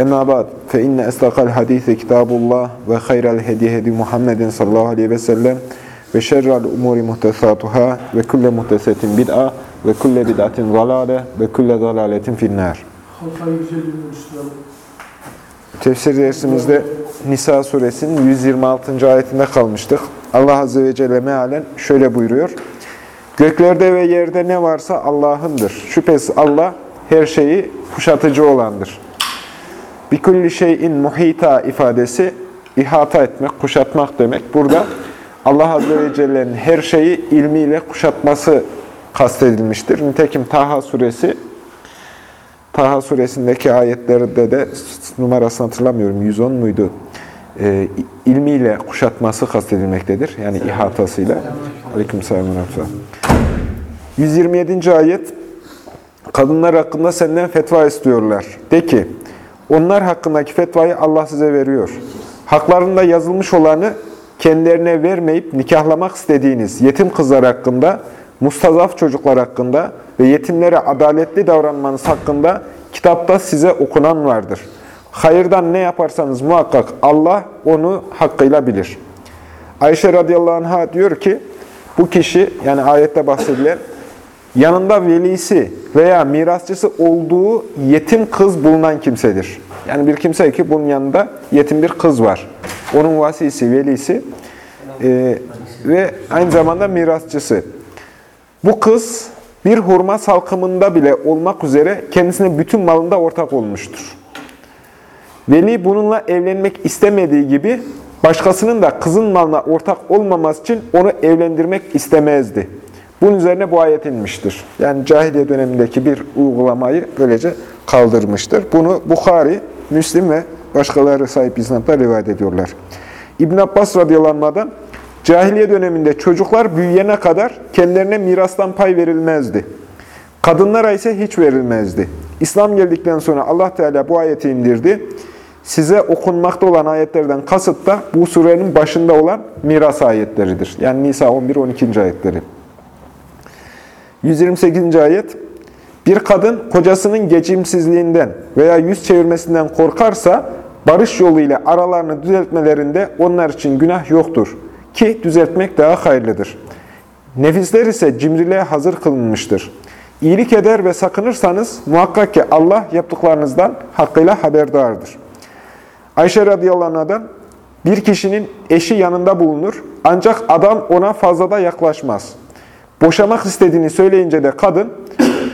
Emma ba'd fe inne estakal hadisi kitabullah ve hayral hedi hedi Muhammedin sallallahu aleyhi ve sellem ve şerrel umuri muhtesatuhâ ve kulle muhtesetin bid'a ve kulle bid'atin zalale ve kulle zalaletin finnâr. Yücelilmişler. Tefsir dersimizde Nisa suresinin 126. ayetinde kalmıştık. Allah Azze ve Celle mealen şöyle buyuruyor. Göklerde ve yerde ne varsa Allah'ındır. Şüphesiz Allah her şeyi kuşatıcı olandır. Bikulli şeyin muhita ifadesi ihata etmek, kuşatmak demek. Burada Allah Azze ve Celle'nin her şeyi ilmiyle kuşatması kastedilmiştir. Nitekim Taha suresi Taha suresindeki ayetlerde de numarasını hatırlamıyorum 110 muydu? Ee, ilmiyle kuşatması kastedilmektedir. Yani ihatasıyla. Aleykümselam. 127. ayet Kadınlar hakkında senden fetva istiyorlar. De ki, onlar hakkındaki fetvayı Allah size veriyor. Haklarında yazılmış olanı kendilerine vermeyip nikahlamak istediğiniz yetim kızlar hakkında, mustazaf çocuklar hakkında ve yetimlere adaletli davranmanız hakkında kitapta size okunan vardır. Hayırdan ne yaparsanız muhakkak Allah onu hakkıyla bilir. Ayşe radıyallahu anh'a diyor ki, bu kişi yani ayette bahsedilen yanında velisi veya mirasçısı olduğu yetim kız bulunan kimsedir. Yani bir kimse ki bunun yanında yetim bir kız var. Onun vasisi, velisi e, ve aynı zamanda mirasçısı. Bu kız bir hurma salkımında bile olmak üzere kendisine bütün malında ortak olmuştur. Veli bununla evlenmek istemediği gibi başkasının da kızın malına ortak olmaması için onu evlendirmek istemezdi. Bunun üzerine bu ayet inmiştir. Yani cahiliye dönemindeki bir uygulamayı böylece kaldırmıştır. Bunu Bukhari, Müslim ve başkaları sahip iznatlar rivayet ediyorlar. İbn Abbas radıyallahu cahiliye döneminde çocuklar büyüyene kadar kendilerine mirastan pay verilmezdi. Kadınlara ise hiç verilmezdi. İslam geldikten sonra Allah Teala bu ayeti indirdi. Size okunmakta olan ayetlerden kasıt da bu surenin başında olan miras ayetleridir. Yani Nisa 11-12. ayetleri. 128. ayet Bir kadın kocasının geçimsizliğinden veya yüz çevirmesinden korkarsa barış yoluyla aralarını düzeltmelerinde onlar için günah yoktur. Ki düzeltmek daha hayırlıdır. Nefisler ise cimriliğe hazır kılınmıştır. İyilik eder ve sakınırsanız muhakkak ki Allah yaptıklarınızdan hakkıyla haberdardır. Ayşe radıyallahu anh'dan bir kişinin eşi yanında bulunur ancak adam ona fazla da yaklaşmaz. Boşamak istediğini söyleyince de kadın,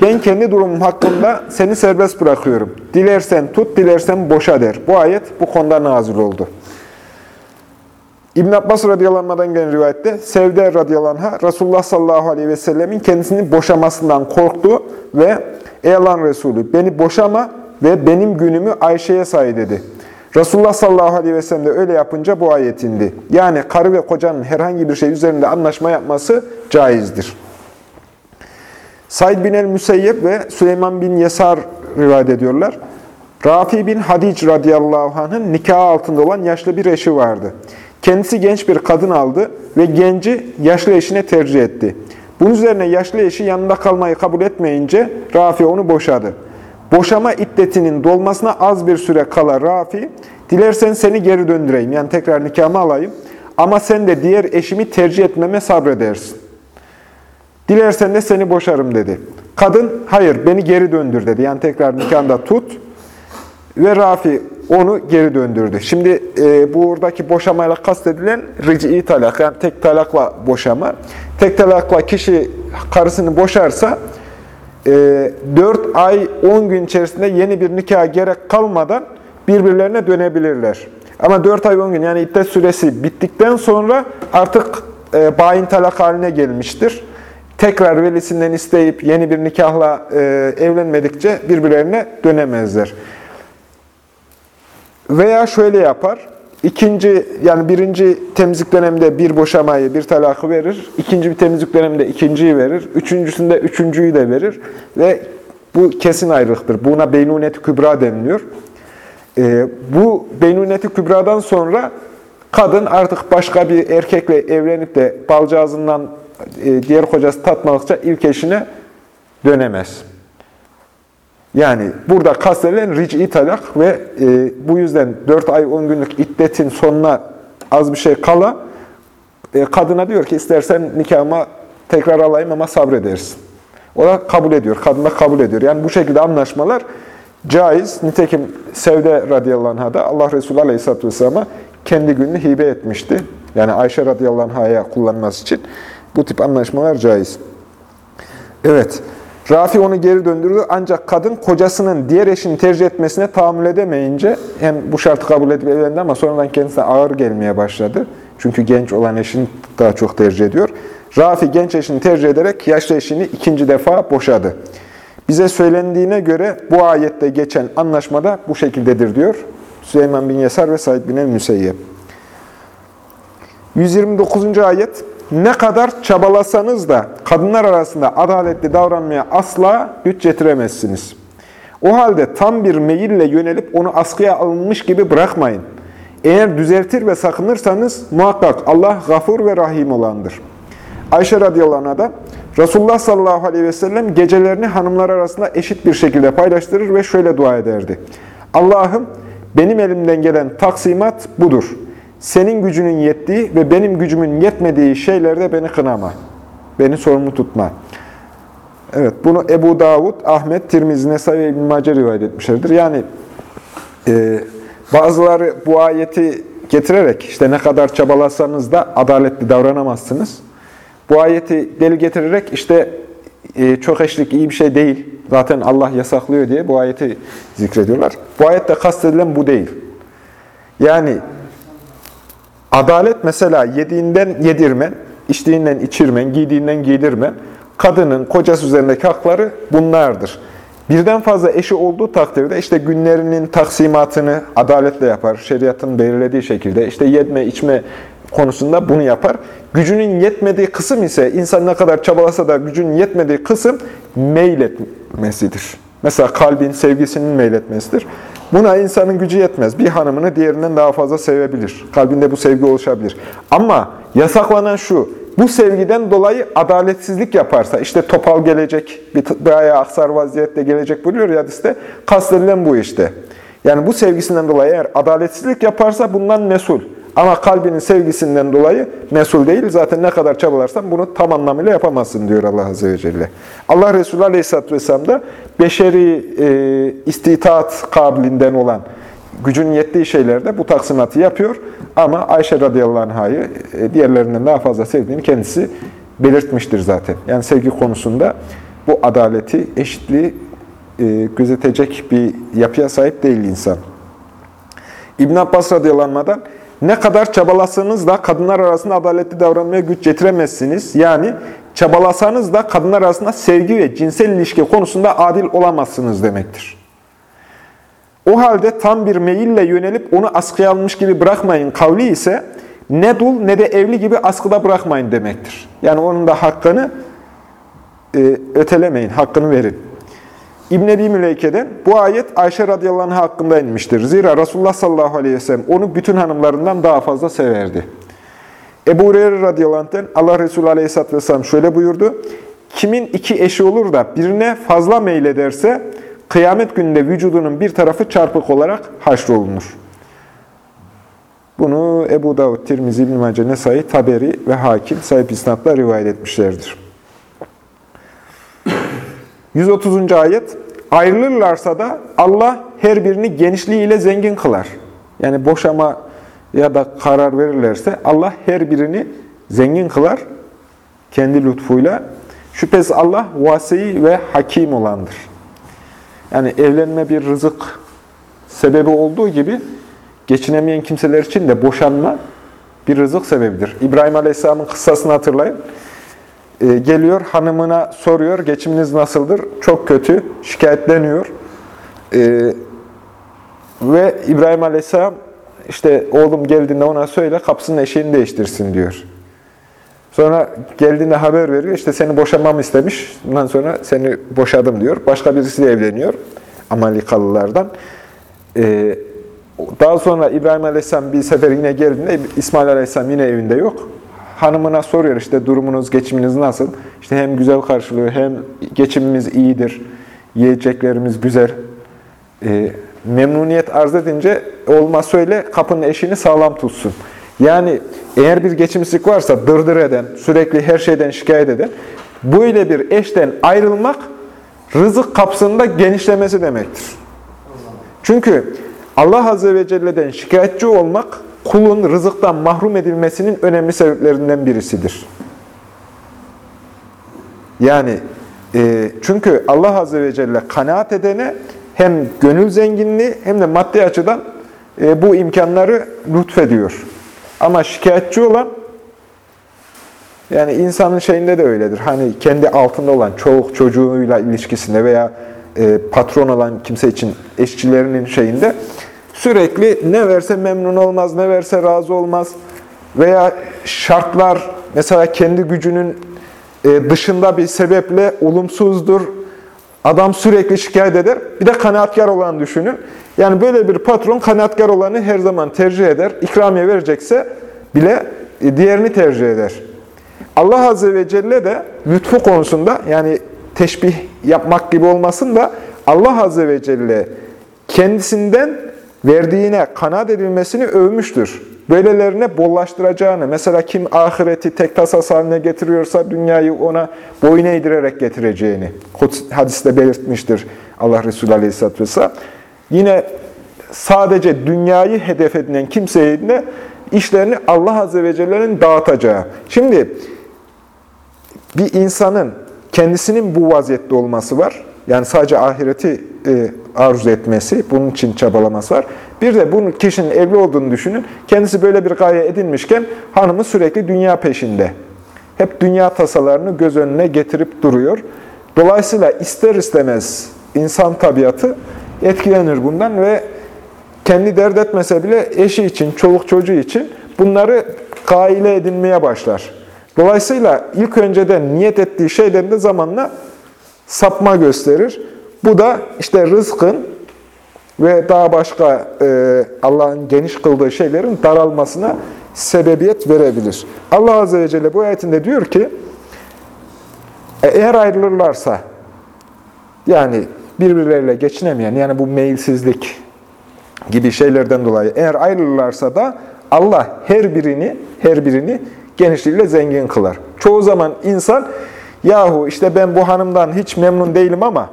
ben kendi durumum hakkında seni serbest bırakıyorum. Dilersen tut, dilersen boşa der. Bu ayet bu konuda nazil oldu. İbn Abbas radıyallahu gelen rivayette Sevde radıyallahu Resulullah sallallahu aleyhi ve sellemin kendisini boşamasından korktu ve Ey Allah'ın Resulü beni boşama ve benim günümü Ayşe'ye say dedi. Resulullah sallallahu aleyhi ve sellem de öyle yapınca bu ayet indi. Yani karı ve kocanın herhangi bir şey üzerinde anlaşma yapması caizdir. Said bin el-Müseyyep ve Süleyman bin Yesar rivayet ediyorlar. Rafi bin Hadic radıyallahu anh'ın nikahı altında olan yaşlı bir eşi vardı. Kendisi genç bir kadın aldı ve genci yaşlı eşine tercih etti. Bunun üzerine yaşlı eşi yanında kalmayı kabul etmeyince Rafi onu boşadı. Boşama iddetinin dolmasına az bir süre kala Rafi, dilersen seni geri döndüreyim, yani tekrar nikahımı alayım. Ama sen de diğer eşimi tercih etmeme sabredersin. Dilersen de seni boşarım dedi. Kadın, hayır beni geri döndür dedi. Yani tekrar nikahında tut. Ve Rafi onu geri döndürdü. Şimdi e, buradaki boşamayla kastedilen ric'i talak, yani tek talakla boşama. Tek talakla kişi karısını boşarsa, 4 ay 10 gün içerisinde yeni bir nikah gerek kalmadan birbirlerine dönebilirler. Ama 4 ay 10 gün yani iddet süresi bittikten sonra artık e, bayin talak haline gelmiştir. Tekrar velisinden isteyip yeni bir nikahla e, evlenmedikçe birbirlerine dönemezler. Veya şöyle yapar, ikinci yani birinci temizlik döneminde bir boşamayı, bir talakı verir. İkinci bir temizlik döneminde ikinciyi verir. Üçüncüsünde üçüncüyü de verir. Ve bu kesin ayrılıktır. Buna beynuneti kübra deniliyor. Ee, bu beynuneti kübradan sonra kadın artık başka bir erkekle evlenip de balcağızından e, diğer kocası tatmadıkça ilk eşine dönemez. Yani burada kastedilen ric'i talak ve e, bu yüzden 4 ay 10 günlük iddetin sonuna az bir şey kala e, kadına diyor ki istersen nikahıma tekrar alayım ama sabredersin. O da kabul ediyor. Kadın da kabul ediyor. Yani bu şekilde anlaşmalar caiz. Nitekim Sevde radıyallahu anh'a da Allah Resulü aleyhisselatü vesselam'a kendi gününü hibe etmişti. Yani Ayşe radıyallahu anh'a kullanması için bu tip anlaşmalar caiz. Evet. Rafi onu geri döndürdü ancak kadın kocasının diğer eşini tercih etmesine tahammül edemeyince hem bu şartı kabul edip evlendi ama sonradan kendisine ağır gelmeye başladı. Çünkü genç olan eşini daha çok tercih ediyor. Rafi genç eşini tercih ederek yaşlı eşini ikinci defa boşadı. Bize söylendiğine göre bu ayette geçen anlaşmada bu şekildedir diyor. Süleyman bin Yesar ve Said bin el-Müseyyep. 129. ayet ne kadar çabalasanız da kadınlar arasında adaletli davranmaya asla güç getiremezsiniz. O halde tam bir meyille yönelip onu askıya alınmış gibi bırakmayın. Eğer düzeltir ve sakınırsanız muhakkak Allah gafur ve rahim olandır. Ayşe radıyallahu anh'a da Resulullah sallallahu aleyhi ve sellem gecelerini hanımlar arasında eşit bir şekilde paylaştırır ve şöyle dua ederdi. Allah'ım benim elimden gelen taksimat budur. Senin gücünün yettiği ve benim gücümün yetmediği şeylerde beni kınama. Beni sorumlu tutma. Evet, bunu Ebu Davud, Ahmet, Tirmizi, Nesai ve İbn-i Mace rivayet etmişlerdir. Yani e, bazıları bu ayeti getirerek işte ne kadar çabalasanız da adaletli davranamazsınız. Bu ayeti deli getirerek işte e, çok eşlik iyi bir şey değil. Zaten Allah yasaklıyor diye bu ayeti zikrediyorlar. Bu ayette kastedilen bu değil. Yani adalet mesela yediğinden yedirmen, içtiğinden içirmen, giydiğinden giydirmen, kadının kocası üzerindeki hakları bunlardır. Birden fazla eşi olduğu takdirde işte günlerinin taksimatını adaletle yapar. Şeriatın belirlediği şekilde işte yetme içme konusunda bunu yapar. Gücünün yetmediği kısım ise insan ne kadar çabalasa da gücünün yetmediği kısım meyletmesidir. Mesela kalbin sevgisinin meyletmesidir. Buna insanın gücü yetmez. Bir hanımını diğerinden daha fazla sevebilir. Kalbinde bu sevgi oluşabilir. Ama yasaklanan şu, bu sevgiden dolayı adaletsizlik yaparsa, işte topal gelecek, bir, bir aksar vaziyette gelecek buyuruyor ya hadiste, kastedilen bu işte. Yani bu sevgisinden dolayı eğer adaletsizlik yaparsa bundan mesul. Ama kalbinin sevgisinden dolayı mesul değil. Zaten ne kadar çabalarsan bunu tam anlamıyla yapamazsın diyor Allah Azze ve Celle. Allah Resulü Aleyhisselatü Vesselam da beşeri e, istitaat kabilinden olan gücün yettiği şeylerde bu taksimatı yapıyor. Ama Ayşe radıyallahu anh'ı e, diğerlerinden daha fazla sevdiğini kendisi belirtmiştir zaten. Yani sevgi konusunda bu adaleti, eşitliği e, gözetecek bir yapıya sahip değil insan. İbn Abbas radıyallahu anh'dan ne kadar çabalasanız da kadınlar arasında adaletli davranmaya güç getiremezsiniz. Yani çabalasanız da kadınlar arasında sevgi ve cinsel ilişki konusunda adil olamazsınız demektir. O halde tam bir meyille yönelip onu askıya almış gibi bırakmayın kavli ise ne dul ne de evli gibi askıda bırakmayın demektir. Yani onun da hakkını e, ötelemeyin, hakkını verin. İbn Ebi Müleyke'den bu ayet Ayşe radıyallahu anh hakkında inmiştir. Zira Resulullah sallallahu aleyhi ve sellem onu bütün hanımlarından daha fazla severdi. Ebu Hureyre radıyallahu anh'ten Allah Resulü aleyhisselatü vesselam şöyle buyurdu. Kimin iki eşi olur da birine fazla meylederse kıyamet gününde vücudunun bir tarafı çarpık olarak haşrolunur. Bunu Ebu Davud, Tirmizi, İbn-i Mace, Nesai, Taberi ve Hakim sahip isnatla rivayet etmişlerdir. 130. ayet Ayrılırlarsa da Allah her birini genişliğiyle zengin kılar. Yani boşama ya da karar verirlerse Allah her birini zengin kılar kendi lütfuyla. Şüphesiz Allah vasi ve hakim olandır. Yani evlenme bir rızık sebebi olduğu gibi geçinemeyen kimseler için de boşanma bir rızık sebebidir. İbrahim Aleyhisselam'ın kıssasını hatırlayın. Ee, geliyor hanımına soruyor geçiminiz nasıldır? Çok kötü. Şikayetleniyor. Ee, ve İbrahim Aleyhisselam işte oğlum geldiğinde ona söyle kapısının eşiğini değiştirsin diyor. Sonra geldiğinde haber veriyor. işte seni boşamamı istemiş. Bundan sonra seni boşadım diyor. Başka birisiyle evleniyor. Amalikalılardan. Ee, daha sonra İbrahim Aleyhisselam bir sefer yine geldiğinde İsmail Aleyhisselam yine evinde yok. Hanımına soruyor işte durumunuz, geçiminiz nasıl? İşte hem güzel karşılıyor hem geçimimiz iyidir. Yiyeceklerimiz güzel. Ee, memnuniyet arz edince olma söyle kapının eşini sağlam tutsun. Yani eğer bir geçimsizlik varsa dırdır eden, sürekli her şeyden şikayet eden, böyle bir eşten ayrılmak rızık kapısında genişlemesi demektir. Çünkü Allah Azze ve Celle'den şikayetçi olmak kulun rızıktan mahrum edilmesinin önemli sebeplerinden birisidir. Yani e, çünkü Allah Azze ve Celle kanaat edene hem gönül zenginliği hem de maddi açıdan e, bu imkanları lütfediyor. Ama şikayetçi olan yani insanın şeyinde de öyledir. Hani kendi altında olan çoluk çocuğuyla ilişkisinde veya e, patron olan kimse için eşçilerinin şeyinde sürekli ne verse memnun olmaz, ne verse razı olmaz. Veya şartlar mesela kendi gücünün e, dışında bir sebeple olumsuzdur. Adam sürekli şikayet eder. Bir de kanaatkar olan düşünün. Yani böyle bir patron kanaatkar olanı her zaman tercih eder. İkramiye verecekse bile e, diğerini tercih eder. Allah Azze ve Celle de lütfu konusunda yani teşbih yapmak gibi olmasın da Allah Azze ve Celle kendisinden verdiğine kanaat edilmesini övmüştür. Böylelerine bollaştıracağını, mesela kim ahireti tek tasas haline getiriyorsa dünyayı ona boyun eğdirerek getireceğini hadiste belirtmiştir Allah Resulü Aleyhisselatü Vesselam. Yine sadece dünyayı hedef edinen kimseye de işlerini Allah Azze ve Celle'nin dağıtacağı. Şimdi bir insanın kendisinin bu vaziyette olması var. Yani sadece ahireti e, arzu etmesi, bunun için çabalaması var. Bir de bunun kişinin evli olduğunu düşünün. Kendisi böyle bir gaye edinmişken hanımı sürekli dünya peşinde. Hep dünya tasalarını göz önüne getirip duruyor. Dolayısıyla ister istemez insan tabiatı etkilenir bundan ve kendi dert etmese bile eşi için, çoluk çocuğu için bunları gaile edinmeye başlar. Dolayısıyla ilk önceden niyet ettiği şeyden de zamanla sapma gösterir. Bu da işte rızkın ve daha başka e, Allah'ın geniş kıldığı şeylerin daralmasına sebebiyet verebilir. Allah Azze ve Celle bu ayetinde diyor ki, e, eğer ayrılırlarsa, yani birbirleriyle geçinemeyen, yani bu meyilsizlik gibi şeylerden dolayı eğer ayrılırlarsa da Allah her birini, her birini genişliğiyle zengin kılar. Çoğu zaman insan, yahu işte ben bu hanımdan hiç memnun değilim ama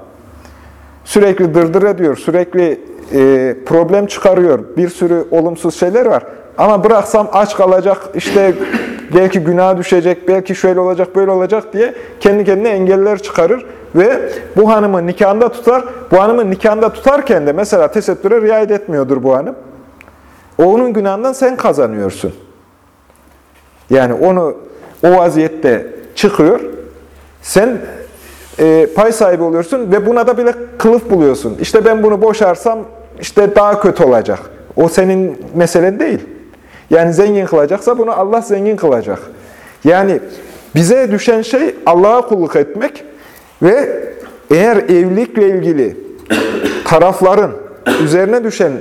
sürekli dırdır ediyor, sürekli e, problem çıkarıyor, bir sürü olumsuz şeyler var. Ama bıraksam aç kalacak, işte belki günah düşecek, belki şöyle olacak, böyle olacak diye kendi kendine engeller çıkarır. Ve bu hanımı nikahında tutar. Bu hanımı nikahında tutarken de mesela tesettüre riayet etmiyordur bu hanım. O onun günahından sen kazanıyorsun. Yani onu o vaziyette çıkıyor. Sen e, pay sahibi oluyorsun ve buna da bile kılıf buluyorsun. İşte ben bunu boşarsam işte daha kötü olacak. O senin meselen değil. Yani zengin kılacaksa bunu Allah zengin kılacak. Yani bize düşen şey Allah'a kulluk etmek ve eğer evlilikle ilgili tarafların üzerine düşen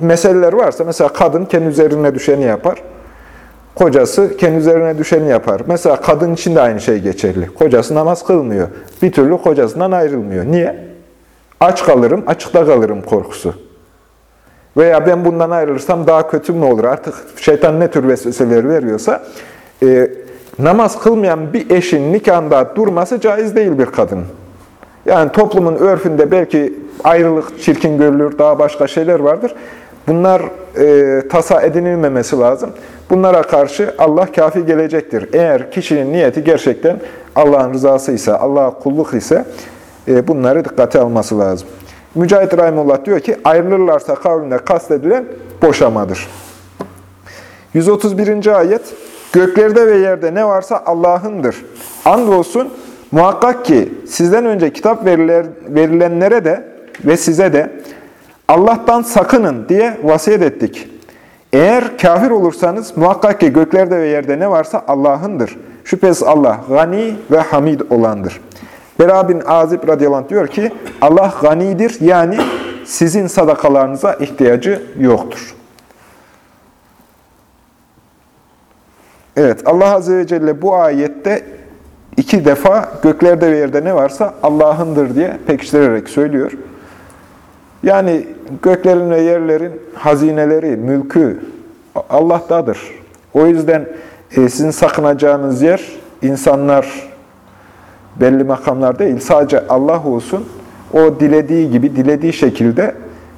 meseleler varsa, mesela kadın kendi üzerine düşeni yapar, kocası kendi üzerine düşeni yapar. Mesela kadın için de aynı şey geçerli. Kocası namaz kılmıyor. Bir türlü kocasından ayrılmıyor. Niye? Aç kalırım, açıkta kalırım korkusu. Veya ben bundan ayrılırsam daha kötü mü olur? Artık şeytan ne tür vesveseler veriyorsa, e, namaz kılmayan bir eşin nikahında durması caiz değil bir kadın. Yani toplumun örfünde belki ayrılık çirkin görülür, daha başka şeyler vardır. Bunlar e, tasa edinilmemesi lazım. Bunlara karşı Allah kafi gelecektir. Eğer kişinin niyeti gerçekten Allah'ın rızası ise, Allah'a kulluk ise e, bunları dikkate alması lazım. Mücahit Rahimullah diyor ki, ayrılırlarsa kavmine kastedilen boşamadır. 131. ayet, Göklerde ve yerde ne varsa Allah'ındır. Andolsun muhakkak ki sizden önce kitap verilenlere de ve size de Allah'tan sakının diye vasiyet ettik. Eğer kafir olursanız muhakkak ki göklerde ve yerde ne varsa Allah'ındır. Şüphesiz Allah gani ve hamid olandır. Bera bin Azib radıyallahu diyor ki Allah ganidir yani sizin sadakalarınıza ihtiyacı yoktur. Evet Allah Azze ve Celle bu ayette iki defa göklerde ve yerde ne varsa Allah'ındır diye pekiştirerek söylüyor. Yani göklerin ve yerlerin hazineleri, mülkü Allah'tadır. O yüzden e, sizin sakınacağınız yer insanlar belli makamlar değil. Sadece Allah olsun. O dilediği gibi, dilediği şekilde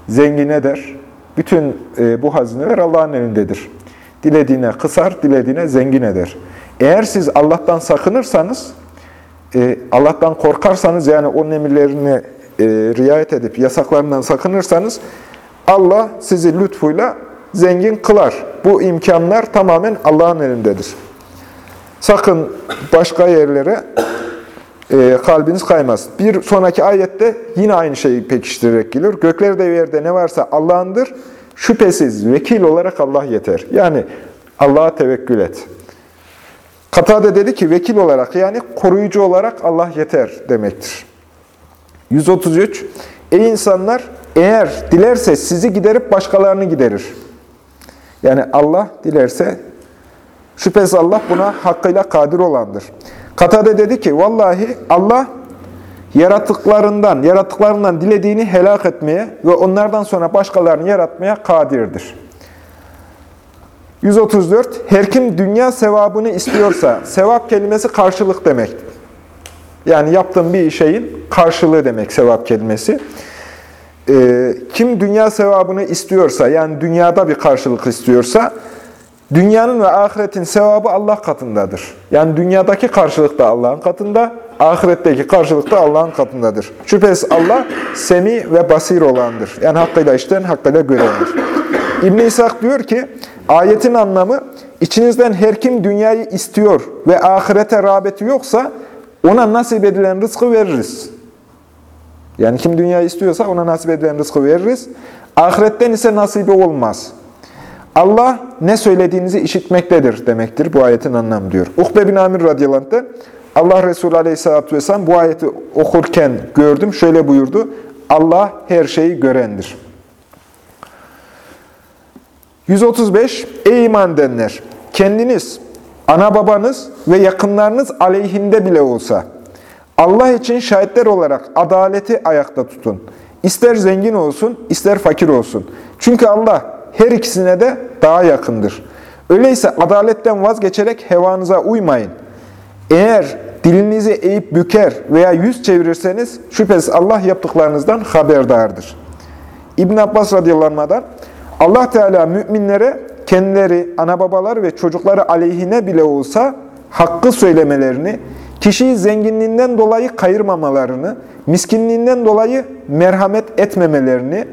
zengin eder. Bütün e, bu hazineler Allah'ın elindedir. Dilediğine kısar, dilediğine zengin eder. Eğer siz Allah'tan sakınırsanız, e, Allah'tan korkarsanız yani onun emirlerine e, riayet edip yasaklarından sakınırsanız Allah sizi lütfuyla zengin kılar. Bu imkanlar tamamen Allah'ın elindedir. Sakın başka yerlere e, kalbiniz kaymasın. Bir sonraki ayette yine aynı şeyi pekiştirerek geliyor. Göklerde ve yerde ne varsa Allah'ındır. Şüphesiz vekil olarak Allah yeter. Yani Allah'a tevekkül et. Katade dedi ki vekil olarak yani koruyucu olarak Allah yeter demektir. 133. Ey insanlar eğer dilerse sizi giderip başkalarını giderir. Yani Allah dilerse şüphesiz Allah buna hakkıyla kadir olandır. Katade dedi ki vallahi Allah yaratıklarından, yaratıklarından dilediğini helak etmeye ve onlardan sonra başkalarını yaratmaya kadirdir. 134. Her kim dünya sevabını istiyorsa, sevap kelimesi karşılık demek. Yani yaptığın bir şeyin karşılığı demek sevap kelimesi. Ee, kim dünya sevabını istiyorsa, yani dünyada bir karşılık istiyorsa, dünyanın ve ahiretin sevabı Allah katındadır. Yani dünyadaki karşılık da Allah'ın katında, ahiretteki karşılık da Allah'ın katındadır. Şüphesiz Allah semi ve basir olandır. Yani hakkıyla işten, hakkıyla görendir. İbn İshak diyor ki, ayetin anlamı, içinizden her kim dünyayı istiyor ve ahirete rağbeti yoksa, ona nasip edilen rızkı veririz. Yani kim dünyayı istiyorsa ona nasip edilen rızkı veririz. Ahiretten ise nasibi olmaz. Allah ne söylediğinizi işitmektedir demektir bu ayetin anlamı diyor. Ukbe bin Amir radıyallahu Allah Resulü aleyhissalatü vesselam bu ayeti okurken gördüm. Şöyle buyurdu. Allah her şeyi görendir. 135. Ey iman edenler! Kendiniz, ana babanız ve yakınlarınız aleyhinde bile olsa Allah için şahitler olarak adaleti ayakta tutun. İster zengin olsun, ister fakir olsun. Çünkü Allah her ikisine de daha yakındır. Öyleyse adaletten vazgeçerek hevanıza uymayın. Eğer dilinizi eğip büker veya yüz çevirirseniz şüphesiz Allah yaptıklarınızdan haberdardır. İbn Abbas radıyallahu anh'dan Allah Teala müminlere kendileri, ana babalar ve çocukları aleyhine bile olsa hakkı söylemelerini, kişiyi zenginliğinden dolayı kayırmamalarını, miskinliğinden dolayı merhamet etmemelerini,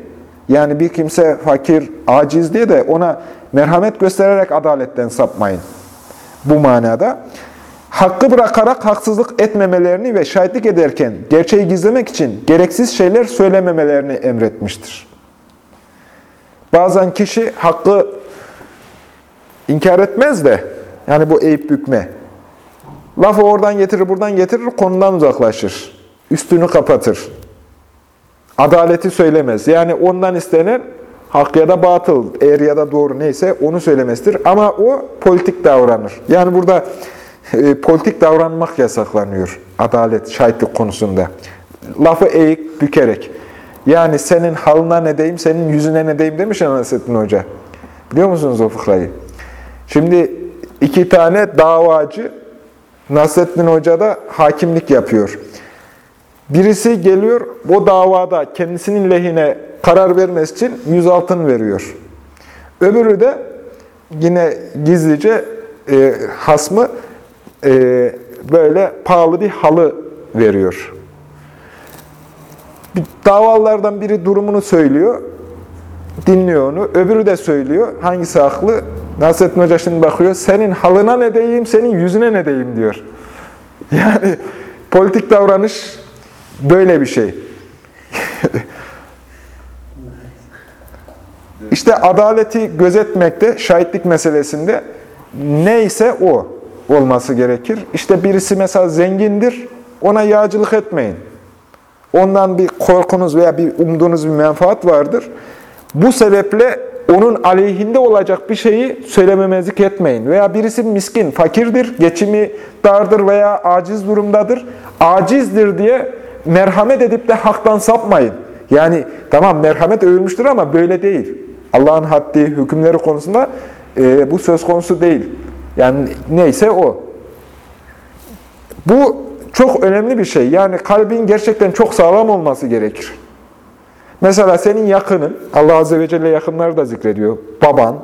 yani bir kimse fakir, aciz diye de ona merhamet göstererek adaletten sapmayın. Bu manada hakkı bırakarak haksızlık etmemelerini ve şahitlik ederken gerçeği gizlemek için gereksiz şeyler söylememelerini emretmiştir. Bazen kişi hakkı inkar etmez de, yani bu eğip bükme. Lafı oradan getirir, buradan getirir, konudan uzaklaşır. Üstünü kapatır. Adaleti söylemez. Yani ondan istenen hak ya da batıl, eğer ya da doğru neyse onu söylemesidir. Ama o politik davranır. Yani burada e, politik davranmak yasaklanıyor adalet, şahitlik konusunda. Lafı eğik, bükerek. Yani senin halına ne deyim, senin yüzüne ne deyim demiş ya Nasrettin Hoca. Biliyor musunuz o fıkrayı? Şimdi iki tane davacı Nasrettin Hoca da hakimlik yapıyor. Birisi geliyor, o davada kendisinin lehine karar vermesi için yüz altın veriyor. Öbürü de yine gizlice e, hasmı e, böyle pahalı bir halı veriyor. Bir davalardan biri durumunu söylüyor, dinliyor onu. Öbürü de söylüyor. Hangisi haklı? Nasrettin Hoca şimdi bakıyor. Senin halına ne deyim, senin yüzüne ne deyim diyor. Yani politik davranış böyle bir şey. İşte adaleti gözetmekte, şahitlik meselesinde neyse o olması gerekir. İşte birisi mesela zengindir, ona yağcılık etmeyin. Ondan bir korkunuz veya bir umduğunuz bir menfaat vardır. Bu sebeple onun aleyhinde olacak bir şeyi söylememezlik etmeyin. Veya birisi miskin, fakirdir, geçimi dardır veya aciz durumdadır. Acizdir diye merhamet edip de haktan sapmayın. Yani tamam merhamet övülmüştür ama böyle değil. Allah'ın haddi, hükümleri konusunda e, bu söz konusu değil. Yani neyse o. Bu çok önemli bir şey. Yani kalbin gerçekten çok sağlam olması gerekir. Mesela senin yakının, Allah Azze ve Celle yakınları da zikrediyor. Baban,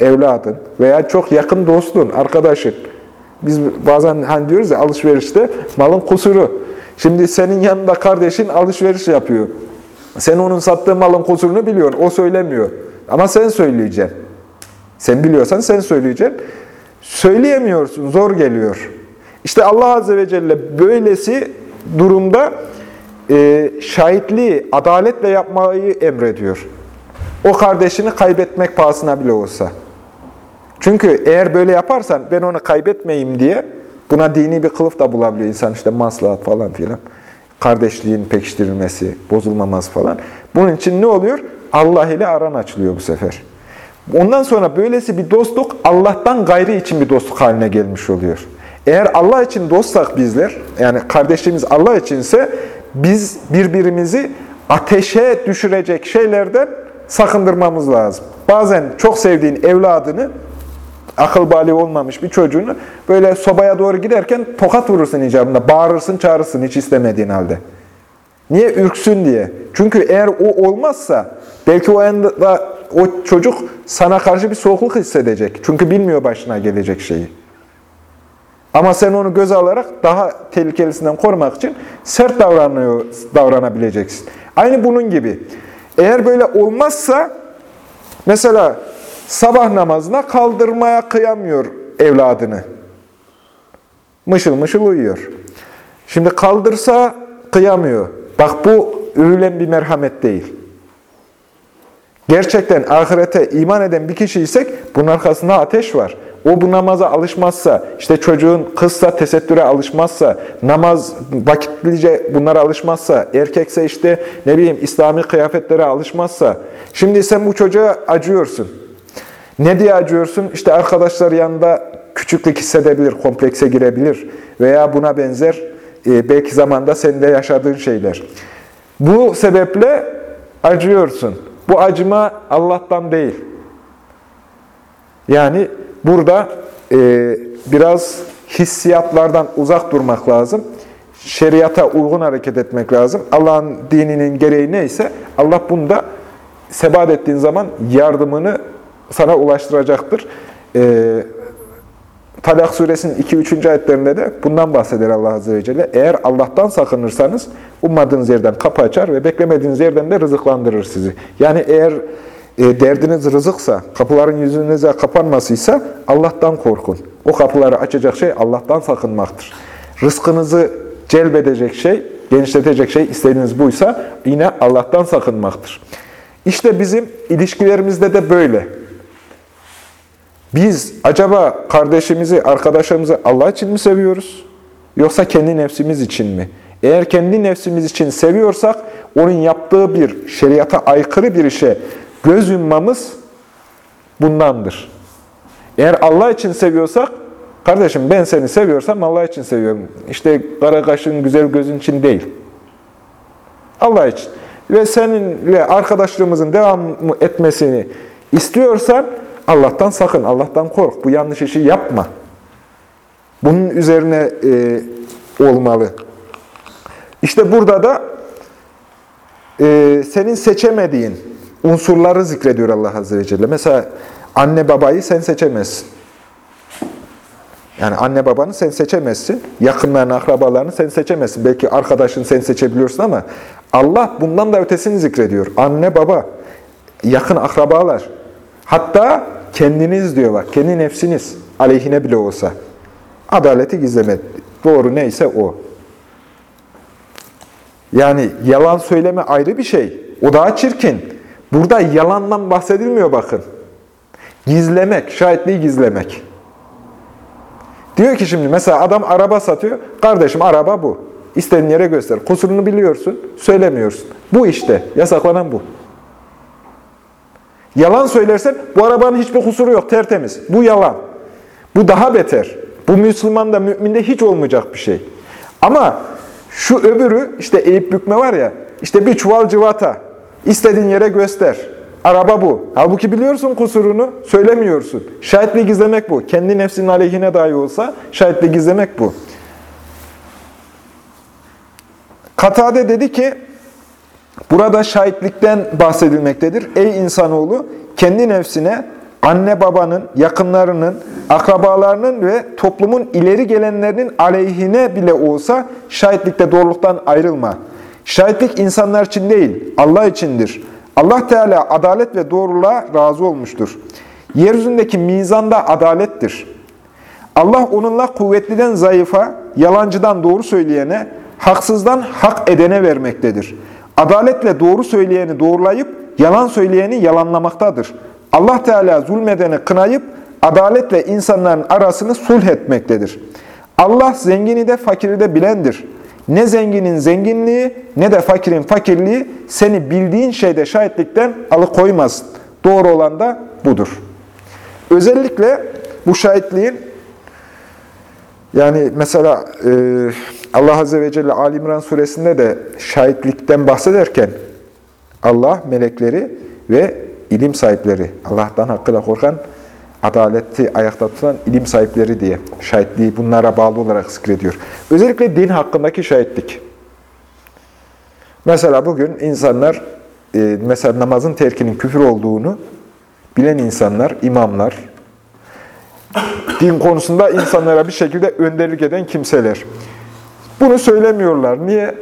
evladın veya çok yakın dostun, arkadaşın. Biz bazen hani diyoruz ya alışverişte malın kusuru. Şimdi senin yanında kardeşin alışveriş yapıyor. Sen onun sattığı malın kusurunu biliyorsun. O söylemiyor. Ama sen söyleyeceksin. Sen biliyorsan sen söyleyeceksin. Söyleyemiyorsun. Zor geliyor. İşte Allah Azze ve Celle böylesi durumda e, şahitliği adaletle yapmayı emrediyor. O kardeşini kaybetmek pahasına bile olsa. Çünkü eğer böyle yaparsan ben onu kaybetmeyeyim diye buna dini bir kılıf da bulabiliyor insan işte maslahat falan filan. Kardeşliğin pekiştirilmesi, bozulmaması falan. Bunun için ne oluyor? Allah ile aran açılıyor bu sefer. Ondan sonra böylesi bir dostluk Allah'tan gayrı için bir dostluk haline gelmiş oluyor. Eğer Allah için dostsak bizler, yani kardeşliğimiz Allah içinse biz birbirimizi ateşe düşürecek şeylerden sakındırmamız lazım. Bazen çok sevdiğin evladını, akıl bali olmamış bir çocuğunu böyle sobaya doğru giderken tokat vurursun icabında, bağırırsın, çağırırsın hiç istemediğin halde. Niye? Ürksün diye. Çünkü eğer o olmazsa belki o anda o çocuk sana karşı bir soğukluk hissedecek. Çünkü bilmiyor başına gelecek şeyi. Ama sen onu göze alarak daha tehlikelisinden korumak için sert davranıyor, davranabileceksin. Aynı bunun gibi. Eğer böyle olmazsa mesela sabah namazına kaldırmaya kıyamıyor evladını. Mışıl mışıl uyuyor. Şimdi kaldırsa kıyamıyor. Bak bu övülen bir merhamet değil. Gerçekten ahirete iman eden bir kişiysek bunun arkasında ateş var. O bu namaza alışmazsa, işte çocuğun kızsa tesettüre alışmazsa, namaz vakitlice bunlara alışmazsa, erkekse işte ne bileyim İslami kıyafetlere alışmazsa, şimdi sen bu çocuğa acıyorsun. Ne diye acıyorsun? İşte arkadaşlar yanında küçüklük hissedebilir, komplekse girebilir veya buna benzer e, belki zamanda senin de yaşadığın şeyler. Bu sebeple acıyorsun. Bu acıma Allah'tan değil. Yani burada e, biraz hissiyatlardan uzak durmak lazım. Şeriata uygun hareket etmek lazım. Allah'ın dininin gereği neyse Allah bunda sebat ettiğin zaman yardımını sana ulaştıracaktır. E, Talak suresinin 2-3. ayetlerinde de bundan bahseder Allah Azze ve Celle. Eğer Allah'tan sakınırsanız ummadığınız yerden kapı açar ve beklemediğiniz yerden de rızıklandırır sizi. Yani eğer e, derdiniz rızıksa, kapıların yüzünüze kapanmasıysa Allah'tan korkun. O kapıları açacak şey Allah'tan sakınmaktır. Rızkınızı celbedecek şey, genişletecek şey istediğiniz buysa yine Allah'tan sakınmaktır. İşte bizim ilişkilerimizde de böyle. Biz acaba kardeşimizi, arkadaşımızı Allah için mi seviyoruz? Yoksa kendi nefsimiz için mi? Eğer kendi nefsimiz için seviyorsak, onun yaptığı bir şeriata aykırı bir işe göz yummamız bundandır. Eğer Allah için seviyorsak, kardeşim ben seni seviyorsam Allah için seviyorum. İşte kara kaşın, güzel gözün için değil. Allah için. Ve seninle arkadaşlığımızın devam etmesini istiyorsan, Allah'tan sakın, Allah'tan kork. Bu yanlış işi yapma. Bunun üzerine e, olmalı. İşte burada da e, senin seçemediğin unsurları zikrediyor Allah Azze ve Celle. Mesela anne babayı sen seçemezsin. Yani anne babanı sen seçemezsin. Yakınlarını, akrabalarını sen seçemezsin. Belki arkadaşını sen seçebiliyorsun ama Allah bundan da ötesini zikrediyor. Anne baba, yakın akrabalar. Hatta kendiniz diyor bak, kendi nefsiniz aleyhine bile olsa. Adaleti gizlemek. Doğru neyse o. Yani yalan söyleme ayrı bir şey. O daha çirkin. Burada yalandan bahsedilmiyor bakın. Gizlemek, şahitliği gizlemek. Diyor ki şimdi mesela adam araba satıyor. Kardeşim araba bu. İstediğin yere göster. Kusurunu biliyorsun, söylemiyorsun. Bu işte, yasaklanan bu. Yalan söylersen bu arabanın hiçbir kusuru yok, tertemiz. Bu yalan. Bu daha beter. Bu Müslüman da müminde hiç olmayacak bir şey. Ama şu öbürü işte eğip bükme var ya, işte bir çuval cıvata. İstediğin yere göster. Araba bu. Halbuki biliyorsun kusurunu, söylemiyorsun. Şahitliği gizlemek bu. Kendi nefsinin aleyhine dahi olsa şahitliği gizlemek bu. Katade dedi ki, burada şahitlikten bahsedilmektedir. Ey insanoğlu, kendi nefsine, anne babanın, yakınlarının, akrabalarının ve toplumun ileri gelenlerinin aleyhine bile olsa şahitlikte doğruluktan ayrılma. Şahitlik insanlar için değil, Allah içindir. Allah Teala adalet ve doğruluğa razı olmuştur. Yeryüzündeki mizanda adalettir. Allah onunla kuvvetliden zayıfa, yalancıdan doğru söyleyene, haksızdan hak edene vermektedir. Adaletle doğru söyleyeni doğrulayıp, yalan söyleyeni yalanlamaktadır. Allah Teala zulmedeni kınayıp, adaletle insanların arasını sulh etmektedir. Allah zengini de fakiri de bilendir. Ne zenginin zenginliği ne de fakirin fakirliği seni bildiğin şeyde şahitlikten alıkoymaz. Doğru olan da budur. Özellikle bu şahitliğin yani mesela e, Allah Azze ve Celle Ali İmran suresinde de şahitlikten bahsederken Allah melekleri ve ilim sahipleri, Allah'tan hakkıyla korkan, adaleti ayakta tutan ilim sahipleri diye şahitliği bunlara bağlı olarak zikrediyor. Özellikle din hakkındaki şahitlik. Mesela bugün insanlar, e, mesela namazın terkinin küfür olduğunu bilen insanlar, imamlar, din konusunda insanlara bir şekilde önderlik eden kimseler. Bunu söylemiyorlar. Niye?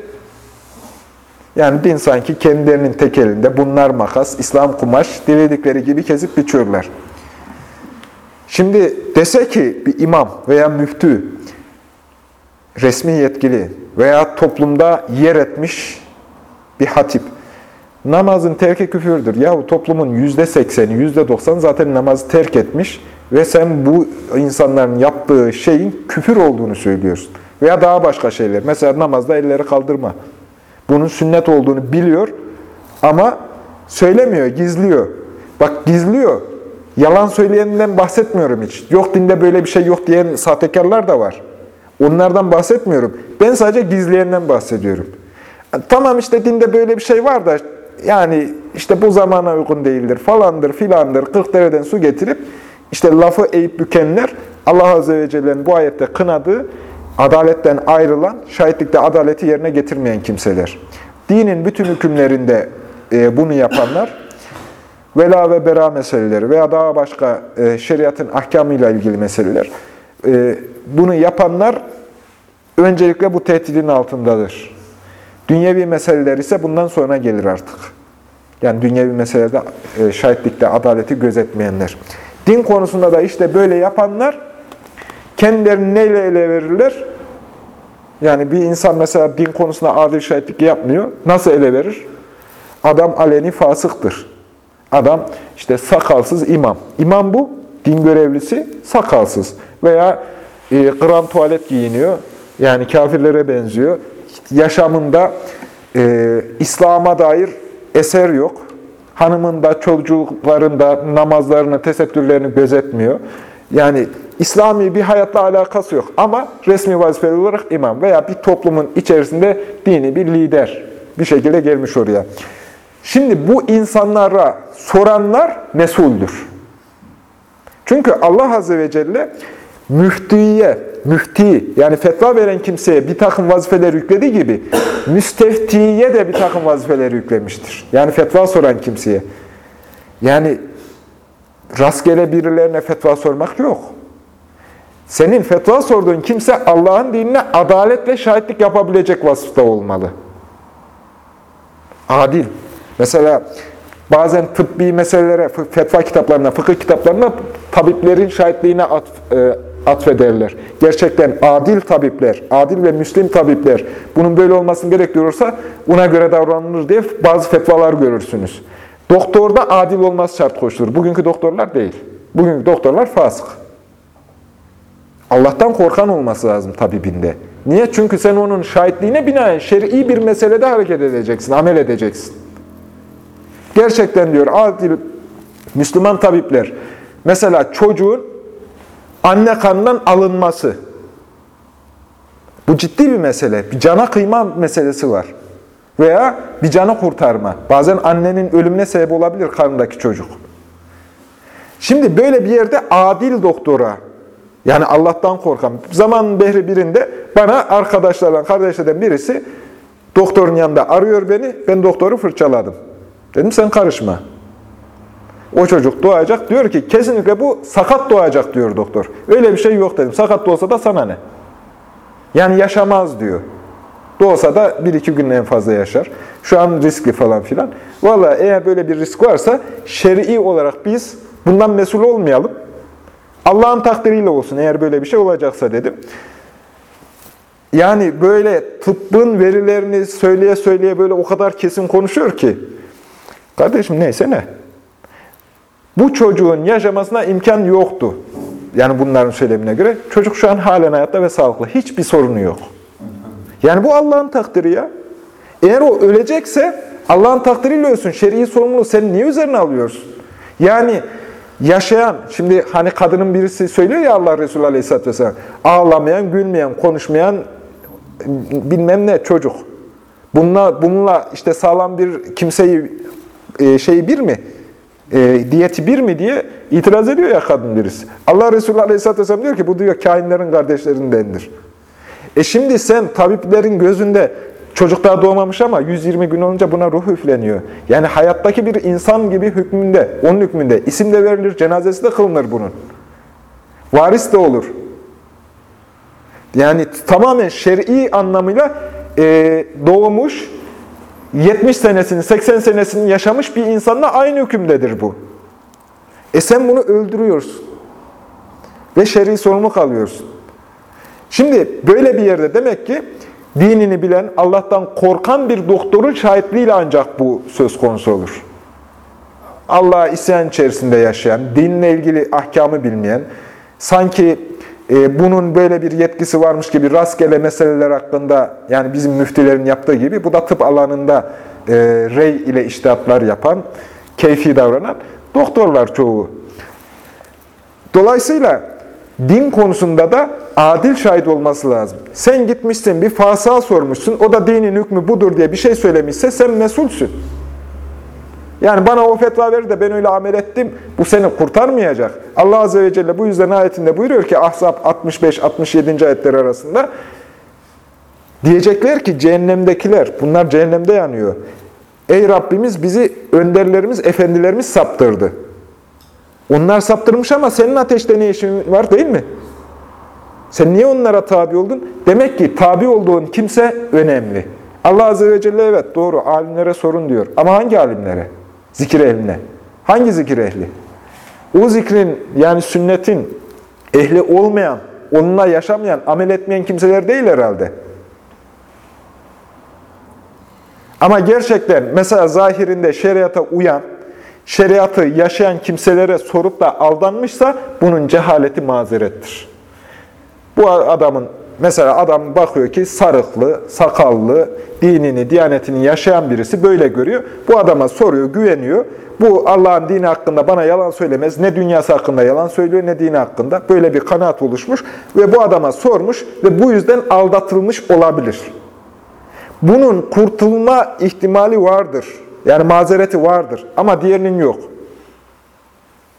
Yani din sanki kendilerinin tek elinde. Bunlar makas, İslam kumaş, diledikleri gibi kesip biçiyorlar. Şimdi dese ki bir imam veya müftü, resmi yetkili veya toplumda yer etmiş bir hatip, namazın terki küfürdür. Yahu toplumun yüzde sekseni, yüzde doksan zaten namazı terk etmiş ve sen bu insanların yaptığı şeyin küfür olduğunu söylüyorsun. Veya daha başka şeyler. Mesela namazda elleri kaldırma. Bunun sünnet olduğunu biliyor ama söylemiyor, gizliyor. Bak gizliyor. Yalan söyleyeninden bahsetmiyorum hiç. Yok dinde böyle bir şey yok diyen sahtekarlar da var. Onlardan bahsetmiyorum. Ben sadece gizleyenden bahsediyorum. Tamam işte dinde böyle bir şey var da yani işte bu zamana uygun değildir falandır filandır 40 dereden su getirip işte lafı eğip bükenler Allah Azze ve Celle'nin bu ayette kınadığı adaletten ayrılan, şahitlikte adaleti yerine getirmeyen kimseler. Dinin bütün hükümlerinde e, bunu yapanlar, vela ve bera meseleleri veya daha başka e, şeriatın ahkamıyla ilgili meseleler, e, bunu yapanlar öncelikle bu tehdidin altındadır. Dünyevi meseleler ise bundan sonra gelir artık. Yani dünyevi meselede e, şahitlikte adaleti gözetmeyenler. Din konusunda da işte böyle yapanlar kendilerini neyle ele verirler? Yani bir insan mesela din konusunda adil şahitlik yapmıyor. Nasıl ele verir? Adam aleni fasıktır. Adam işte sakalsız imam. İmam bu, din görevlisi sakalsız. Veya e, kıran tuvalet giyiniyor. Yani kafirlere benziyor. Yaşamında e, İslam'a dair eser yok. Hanımında, çocuklarında namazlarını, tesettürlerini gözetmiyor. Yani İslami bir hayatla alakası yok. Ama resmi vazifeli olarak imam veya bir toplumun içerisinde dini bir lider bir şekilde gelmiş oraya. Şimdi bu insanlara soranlar mesuldür. Çünkü Allah Azze ve Celle müftiye, müfti yani fetva veren kimseye bir takım vazifeler yüklediği gibi müsteftiye de bir takım vazifeler yüklemiştir. Yani fetva soran kimseye. Yani rastgele birilerine fetva sormak yok. Senin fetva sorduğun kimse Allah'ın dinine adaletle şahitlik yapabilecek vasıfta olmalı. Adil. Mesela bazen tıbbi meselelere, fetva kitaplarına, fıkıh kitaplarına tabiplerin şahitliğine atf, e, atfederler. Gerçekten adil tabipler, adil ve müslim tabipler bunun böyle olmasını gerektiriyorsa ona göre davranılır diye bazı fetvalar görürsünüz. Doktorda adil olması şart koşulur. Bugünkü doktorlar değil. Bugünkü doktorlar fasık. Allah'tan korkan olması lazım tabibinde. Niye? Çünkü sen onun şahitliğine binaen şer'i bir meselede hareket edeceksin, amel edeceksin. Gerçekten diyor adil Müslüman tabipler, mesela çocuğun anne karnından alınması, bu ciddi bir mesele, bir cana kıyma meselesi var. Veya bir canı kurtarma. Bazen annenin ölümüne sebep olabilir karnındaki çocuk. Şimdi böyle bir yerde adil doktora, yani Allah'tan korkan, zaman behri birinde bana arkadaşlardan, kardeşlerden birisi doktorun yanında arıyor beni, ben doktoru fırçaladım. Dedim sen karışma. O çocuk doğacak, diyor ki kesinlikle bu sakat doğacak diyor doktor. Öyle bir şey yok dedim, sakat da da sana ne? Yani yaşamaz diyor. Doğsa da bir iki gün en fazla yaşar. Şu an riskli falan filan. Valla eğer böyle bir risk varsa şer'i olarak biz bundan mesul olmayalım. Allah'ın takdiriyle olsun eğer böyle bir şey olacaksa dedim. Yani böyle tıbbın verilerini söyleye söyleye böyle o kadar kesin konuşuyor ki. Kardeşim neyse ne. Bu çocuğun yaşamasına imkan yoktu. Yani bunların söylemine göre. Çocuk şu an halen hayatta ve sağlıklı. Hiçbir sorunu yok. Yani bu Allah'ın takdiri ya. Eğer o ölecekse Allah'ın takdiriyle ölsün. Şer'i sorumluluğu sen niye üzerine alıyorsun? Yani yaşayan, şimdi hani kadının birisi söylüyor ya Allah Resulü Aleyhisselatü Vesselam, ağlamayan, gülmeyen, konuşmayan bilmem ne çocuk. Bununla, bununla işte sağlam bir kimseyi e, şeyi bir mi? E, diyeti bir mi diye itiraz ediyor ya kadın birisi. Allah Resulü Aleyhisselatü Vesselam diyor ki bu diyor kainlerin kardeşlerindendir. E şimdi sen tabiplerin gözünde çocuk daha doğmamış ama 120 gün olunca buna ruh üfleniyor. Yani hayattaki bir insan gibi hükmünde, onun hükmünde isim de verilir, cenazesi de kılınır bunun. Varis de olur. Yani tamamen şer'i anlamıyla e, doğmuş, 70 senesini, 80 senesini yaşamış bir insanla aynı hükümdedir bu. E sen bunu öldürüyorsun. Ve şer'i sorumluluk alıyorsun. Şimdi böyle bir yerde demek ki dinini bilen, Allah'tan korkan bir doktorun şahitliğiyle ancak bu söz konusu olur. Allah'a isyan içerisinde yaşayan, dinle ilgili ahkamı bilmeyen, sanki e, bunun böyle bir yetkisi varmış gibi rastgele meseleler hakkında, yani bizim müftilerin yaptığı gibi, bu da tıp alanında e, rey ile iştihatlar yapan, keyfi davranan doktorlar çoğu. Dolayısıyla din konusunda da adil şahit olması lazım. Sen gitmişsin bir fasığa sormuşsun, o da dinin hükmü budur diye bir şey söylemişse sen mesulsün. Yani bana o fetva verir de ben öyle amel ettim, bu seni kurtarmayacak. Allah Azze ve Celle bu yüzden ayetinde buyuruyor ki Ahzab 65-67. ayetler arasında diyecekler ki cehennemdekiler, bunlar cehennemde yanıyor. Ey Rabbimiz bizi önderlerimiz, efendilerimiz saptırdı. Onlar saptırmış ama senin ateşte ne işin var değil mi? Sen niye onlara tabi oldun? Demek ki tabi olduğun kimse önemli. Allah Azze ve Celle evet doğru alimlere sorun diyor. Ama hangi alimlere? Zikir ehline. Hangi zikir ehli? O zikrin yani sünnetin ehli olmayan, onunla yaşamayan, amel etmeyen kimseler değil herhalde. Ama gerçekten mesela zahirinde şeriata uyan, şeriatı yaşayan kimselere sorup da aldanmışsa bunun cehaleti mazerettir. Bu adamın mesela adam bakıyor ki sarıklı, sakallı, dinini, diyanetini yaşayan birisi böyle görüyor. Bu adama soruyor, güveniyor. Bu Allah'ın dini hakkında bana yalan söylemez. Ne dünyası hakkında yalan söylüyor ne dini hakkında. Böyle bir kanaat oluşmuş ve bu adama sormuş ve bu yüzden aldatılmış olabilir. Bunun kurtulma ihtimali vardır. Yani mazereti vardır ama diğerinin yok.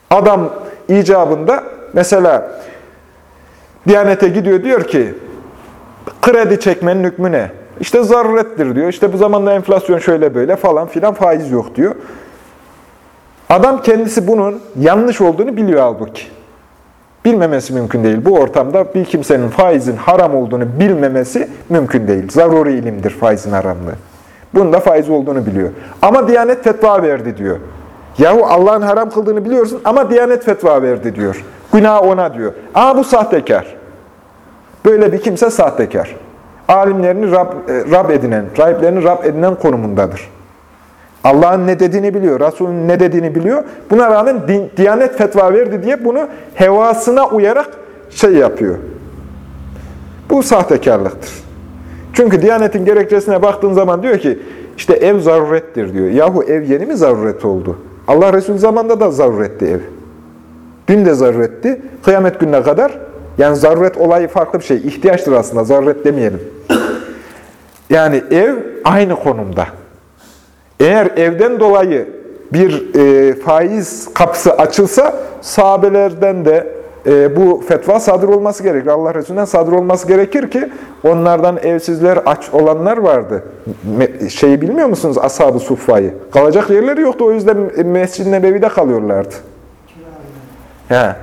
Adam icabında mesela Diyanete gidiyor diyor ki kredi çekmenin hükmü ne? İşte zarurettir diyor. İşte bu zamanda enflasyon şöyle böyle falan filan faiz yok diyor. Adam kendisi bunun yanlış olduğunu biliyor halbuki. Bilmemesi mümkün değil. Bu ortamda bir kimsenin faizin haram olduğunu bilmemesi mümkün değil. Zaruri ilimdir faizin haramlığı. Bunun da faiz olduğunu biliyor. Ama Diyanet fetva verdi diyor. Yahu Allah'ın haram kıldığını biliyorsun ama Diyanet fetva verdi diyor. Günah ona diyor. Aa bu sahtekar. Böyle bir kimse sahtekar. Alimlerini Rab, Rab edinen, rahiplerini Rab edinen konumundadır. Allah'ın ne dediğini biliyor, Resul'ün ne dediğini biliyor. Buna rağmen din, Diyanet fetva verdi diye bunu hevasına uyarak şey yapıyor. Bu sahtekarlıktır. Çünkü Diyanet'in gerekçesine baktığın zaman diyor ki, işte ev zarurettir diyor. Yahu ev yeni mi zaruret oldu? Allah Resulü zamanında da zaruretti ev. Dün de zaruretti. Kıyamet gününe kadar, yani zaruret olayı farklı bir şey. İhtiyaçtır aslında, zaruret demeyelim. Yani ev aynı konumda. Eğer evden dolayı bir e, faiz kapısı açılsa, sahabelerden de e, bu fetva sadır olması gerekir. Allah Resulü'nden sadır olması gerekir ki onlardan evsizler, aç olanlar vardı. Me, şeyi bilmiyor musunuz Ashab-ı Suffa'yı? Kalacak yerleri yoktu. O yüzden Mescid-i Nebevi'de kalıyorlardı. He.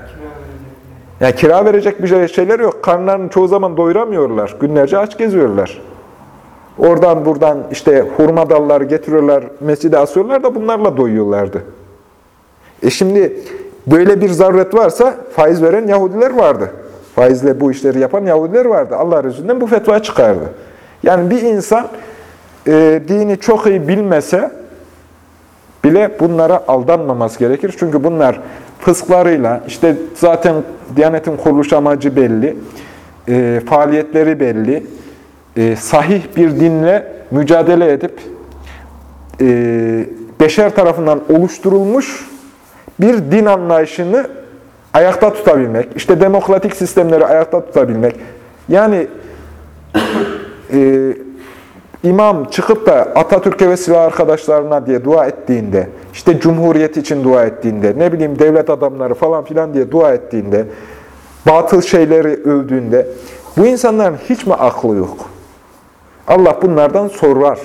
Yani kira verecek bir şey- şeyler yok. Karnlarını çoğu zaman doyuramıyorlar. Günlerce aç geziyorlar. Oradan buradan işte hurma dalları getiriyorlar, mescide asıyorlar da bunlarla doyuyorlardı. E şimdi böyle bir zaruret varsa faiz veren Yahudiler vardı. Faizle bu işleri yapan Yahudiler vardı. Allah Resulü'nden bu fetva çıkardı. Yani bir insan e, dini çok iyi bilmese bile bunlara aldanmaması gerekir. Çünkü bunlar fısklarıyla, işte zaten Diyanet'in kuruluş amacı belli, e, faaliyetleri belli, e, sahih bir dinle mücadele edip e, beşer tarafından oluşturulmuş bir din anlayışını ayakta tutabilmek, işte demokratik sistemleri ayakta tutabilmek. Yani e, imam çıkıp da Atatürk'e ve silah arkadaşlarına diye dua ettiğinde, işte cumhuriyet için dua ettiğinde, ne bileyim devlet adamları falan filan diye dua ettiğinde, batıl şeyleri övdüğünde, bu insanların hiç mi aklı yok? Allah bunlardan sorar.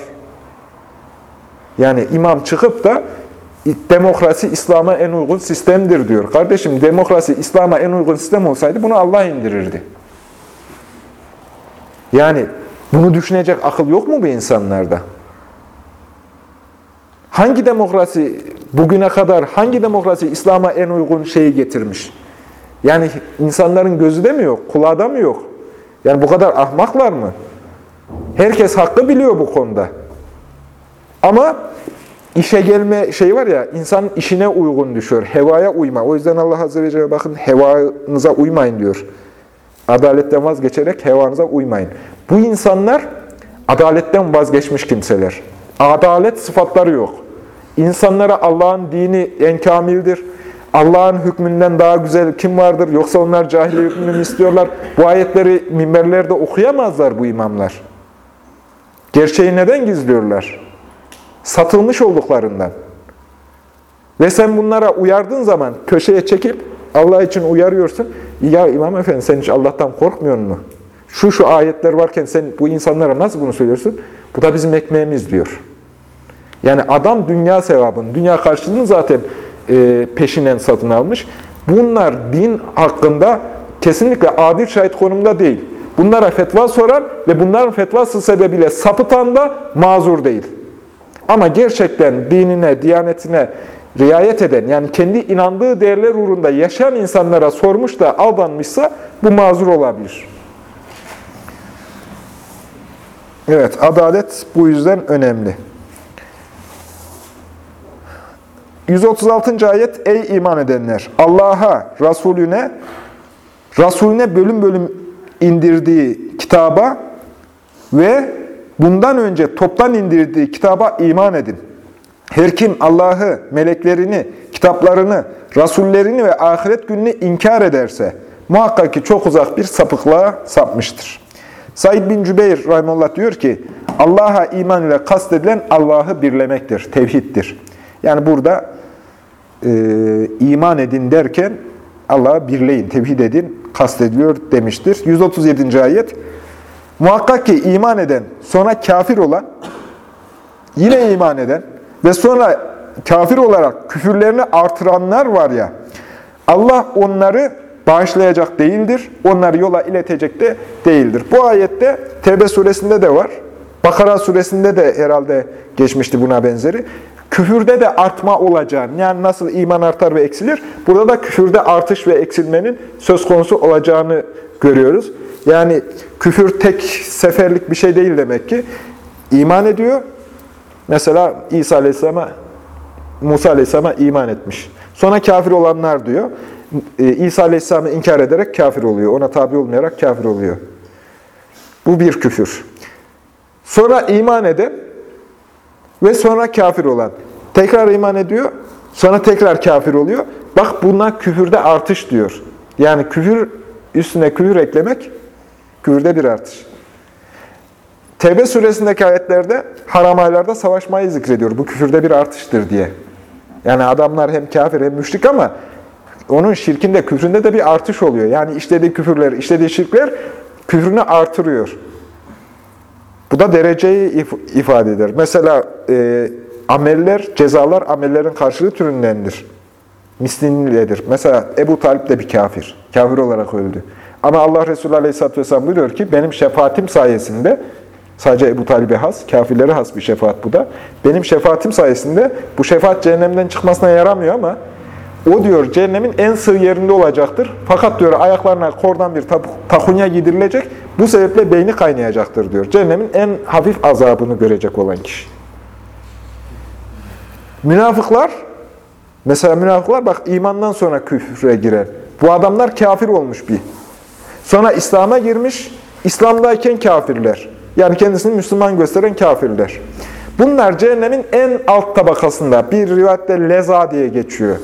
Yani imam çıkıp da demokrasi İslam'a en uygun sistemdir diyor. Kardeşim demokrasi İslam'a en uygun sistem olsaydı bunu Allah indirirdi. Yani bunu düşünecek akıl yok mu bu insanlarda? Hangi demokrasi bugüne kadar hangi demokrasi İslam'a en uygun şeyi getirmiş? Yani insanların gözü de mi yok, kulağı da mı yok? Yani bu kadar ahmaklar mı? Herkes hakkı biliyor bu konuda. Ama işe gelme şey var ya, insanın işine uygun düşüyor. Hevaya uyma. O yüzden Allah Azze ve Celle bakın hevanıza uymayın diyor. Adaletten vazgeçerek hevanıza uymayın. Bu insanlar adaletten vazgeçmiş kimseler. Adalet sıfatları yok. İnsanlara Allah'ın dini en kamildir. Allah'ın hükmünden daha güzel kim vardır? Yoksa onlar cahil hükmünü mü istiyorlar? Bu ayetleri minberlerde okuyamazlar bu imamlar. Gerçeği neden gizliyorlar? Satılmış olduklarından. Ve sen bunlara uyardığın zaman köşeye çekip Allah için uyarıyorsun. Ya İmam Efendi sen hiç Allah'tan korkmuyor mu? Şu şu ayetler varken sen bu insanlara nasıl bunu söylüyorsun? Bu da bizim ekmeğimiz diyor. Yani adam dünya sevabını, dünya karşılığını zaten e, peşinen satın almış. Bunlar din hakkında kesinlikle adil şahit konumda değil. Bunlara fetva soran ve bunların fetvası sebebiyle sapıtan da mazur değil. Ama gerçekten dinine, diyanetine riayet eden, yani kendi inandığı değerler uğrunda yaşayan insanlara sormuş da aldanmışsa bu mazur olabilir. Evet, adalet bu yüzden önemli. 136. ayet Ey iman edenler! Allah'a, Resulüne, Resulüne bölüm bölüm indirdiği kitaba ve bundan önce toptan indirdiği kitaba iman edin. Her kim Allah'ı, meleklerini, kitaplarını, rasullerini ve ahiret gününü inkar ederse muhakkak ki çok uzak bir sapıklığa sapmıştır. Said bin Cübeyr Rahimullah diyor ki Allah'a iman ile kastedilen Allah'ı birlemektir, tevhiddir. Yani burada e, iman edin derken Allah'ı birleyin, tevhid edin kastediliyor demiştir. 137. ayet Muhakkak ki iman eden, sonra kafir olan, yine iman eden ve sonra kafir olarak küfürlerini artıranlar var ya, Allah onları bağışlayacak değildir, onları yola iletecek de değildir. Bu ayette Tevbe suresinde de var, Bakara suresinde de herhalde geçmişti buna benzeri. Küfürde de artma olacağını, yani nasıl iman artar ve eksilir, burada da küfürde artış ve eksilmenin söz konusu olacağını görüyoruz. Yani küfür tek seferlik bir şey değil demek ki. İman ediyor, Mesela İsa Aleyhisselam'a, Musa Aleyhisselam'a iman etmiş. Sonra kafir olanlar diyor, e, İsa Aleyhisselam'ı inkar ederek kafir oluyor. Ona tabi olmayarak kafir oluyor. Bu bir küfür. Sonra iman eden ve sonra kafir olan. Tekrar iman ediyor, sonra tekrar kafir oluyor. Bak bunlar küfürde artış diyor. Yani küfür üstüne küfür eklemek, küfürde bir artış. Tevbe suresindeki ayetlerde haram aylarda savaşmayı zikrediyor. Bu küfürde bir artıştır diye. Yani adamlar hem kafir hem müşrik ama onun şirkinde, küfründe de bir artış oluyor. Yani işlediği küfürler, işlediği şirkler küfrünü artırıyor. Bu da dereceyi if- ifade eder. Mesela e, ameller, cezalar amellerin karşılığı türündendir. Mislinlidir. Mesela Ebu Talip de bir kafir. Kafir olarak öldü. Ama Allah Resulü Aleyhisselatü Vesselam buyuruyor ki benim şefaatim sayesinde sadece Ebu Talib'e has, kafirlere has bir şefaat bu da. Benim şefaatim sayesinde bu şefaat cehennemden çıkmasına yaramıyor ama o diyor cehennemin en sığ yerinde olacaktır. Fakat diyor ayaklarına kordan bir takunya giydirilecek. Bu sebeple beyni kaynayacaktır diyor. Cehennemin en hafif azabını görecek olan kişi. Münafıklar, mesela münafıklar bak imandan sonra küfre girer. Bu adamlar kafir olmuş bir. Sonra İslam'a girmiş, İslam'dayken kafirler. Yani kendisini Müslüman gösteren kafirler. Bunlar cehennemin en alt tabakasında. Bir rivayette leza diye geçiyor.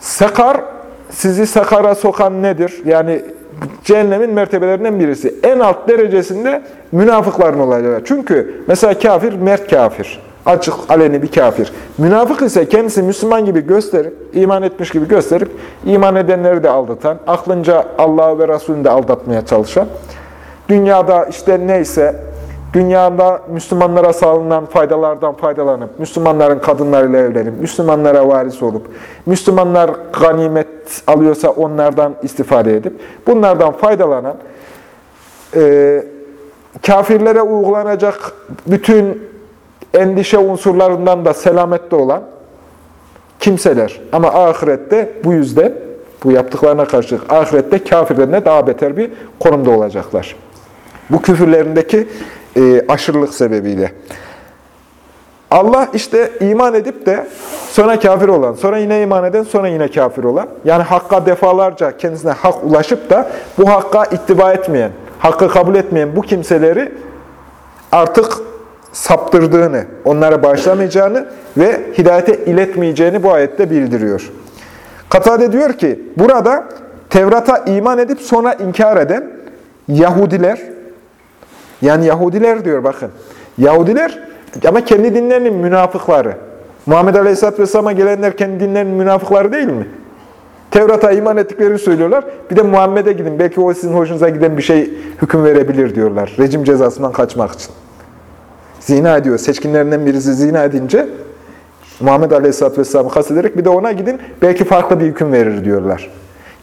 Sekar, sizi sekara sokan nedir? Yani cehennemin mertebelerinden birisi. En alt derecesinde münafıkların olacağı. Çünkü mesela kafir, mert kafir. Açık, aleni bir kafir. Münafık ise kendisi Müslüman gibi gösterip, iman etmiş gibi gösterip, iman edenleri de aldatan, aklınca Allah'ı ve Resulünü de aldatmaya çalışan, dünyada işte neyse, dünyada Müslümanlara sağlanan faydalardan faydalanıp, Müslümanların kadınlarıyla evlenip, Müslümanlara varis olup, Müslümanlar ganimet alıyorsa onlardan istifade edip, bunlardan faydalanan, e, kafirlere uygulanacak bütün endişe unsurlarından da selamette olan kimseler. Ama ahirette bu yüzden, bu yaptıklarına karşılık ahirette kafirlerine daha beter bir konumda olacaklar. Bu küfürlerindeki e, aşırılık sebebiyle. Allah işte iman edip de sonra kafir olan, sonra yine iman eden, sonra yine kafir olan, yani hakka defalarca kendisine hak ulaşıp da bu hakka ittiba etmeyen, hakkı kabul etmeyen bu kimseleri artık saptırdığını, onlara bağışlamayacağını ve hidayete iletmeyeceğini bu ayette bildiriyor. Katade diyor ki, burada Tevrat'a iman edip sonra inkar eden Yahudiler, yani Yahudiler diyor bakın, Yahudiler ama kendi dinlerinin münafıkları. Muhammed Aleyhisselatü Vesselam'a gelenler kendi dinlerinin münafıkları değil mi? Tevrat'a iman ettiklerini söylüyorlar. Bir de Muhammed'e gidin. Belki o sizin hoşunuza giden bir şey hüküm verebilir diyorlar. Rejim cezasından kaçmak için. Zina ediyor. Seçkinlerinden birisi zina edince Muhammed Aleyhisselatü Vesselam'ı kastederek bir de ona gidin. Belki farklı bir hüküm verir diyorlar.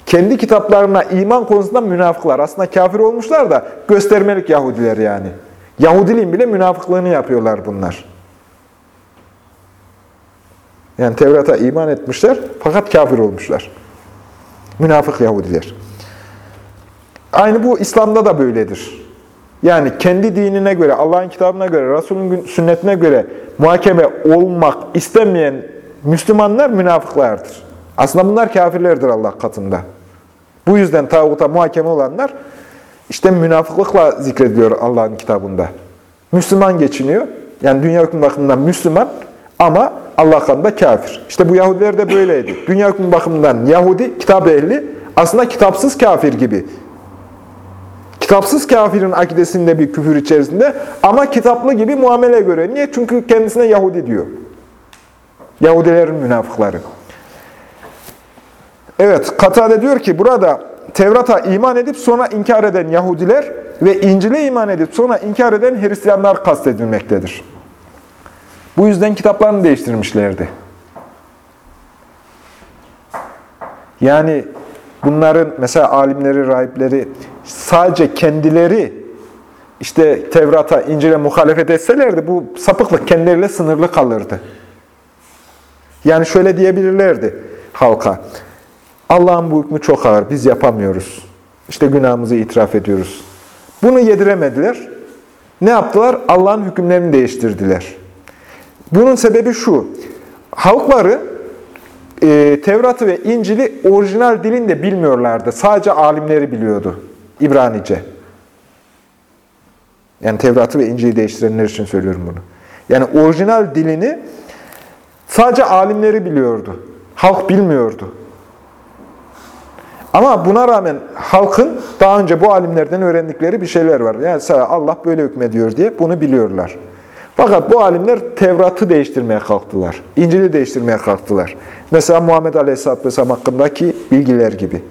Kendi kitaplarına iman konusunda münafıklar. Aslında kafir olmuşlar da göstermelik Yahudiler yani. Yahudiliğin bile münafıklığını yapıyorlar bunlar. Yani Tevrat'a iman etmişler fakat kafir olmuşlar. Münafık Yahudiler. Aynı bu İslam'da da böyledir. Yani kendi dinine göre, Allah'ın kitabına göre, Resul'ün sünnetine göre muhakeme olmak istemeyen Müslümanlar münafıklardır. Aslında bunlar kafirlerdir Allah katında. Bu yüzden tağuta muhakeme olanlar işte münafıklıkla zikrediliyor Allah'ın kitabında. Müslüman geçiniyor. Yani dünya hükmü bakımından Müslüman ama Allah katında kafir. İşte bu Yahudiler de böyleydi. Dünya hükmü bakımından Yahudi, kitap ehli aslında kitapsız kafir gibi. Kitapsız kafirin akidesinde bir küfür içerisinde ama kitaplı gibi muamele göre. Niye? Çünkü kendisine Yahudi diyor. Yahudilerin münafıkları. Evet, Katade diyor ki burada Tevrat'a iman edip sonra inkar eden Yahudiler ve İncil'e iman edip sonra inkar eden Hristiyanlar kastedilmektedir. Bu yüzden kitaplarını değiştirmişlerdi. Yani bunların mesela alimleri, rahipleri sadece kendileri işte Tevrat'a, İncil'e muhalefet etselerdi bu sapıklık kendileriyle sınırlı kalırdı. Yani şöyle diyebilirlerdi halka. Allah'ın bu hükmü çok ağır, biz yapamıyoruz. İşte günahımızı itiraf ediyoruz. Bunu yediremediler. ne yaptılar? Allah'ın hükümlerini değiştirdiler. Bunun sebebi şu. Halkları e, Tevrat'ı ve İncil'i orijinal dilinde bilmiyorlardı. Sadece alimleri biliyordu. İbranice. Yani Tevrat'ı ve İncil'i değiştirenler için söylüyorum bunu. Yani orijinal dilini sadece alimleri biliyordu. Halk bilmiyordu. Ama buna rağmen halkın daha önce bu alimlerden öğrendikleri bir şeyler var. Yani Allah böyle hükmediyor diye bunu biliyorlar. Fakat bu alimler Tevrat'ı değiştirmeye kalktılar. İncil'i değiştirmeye kalktılar. Mesela Muhammed Aleyhisselatü Vesselam hakkındaki bilgiler gibi.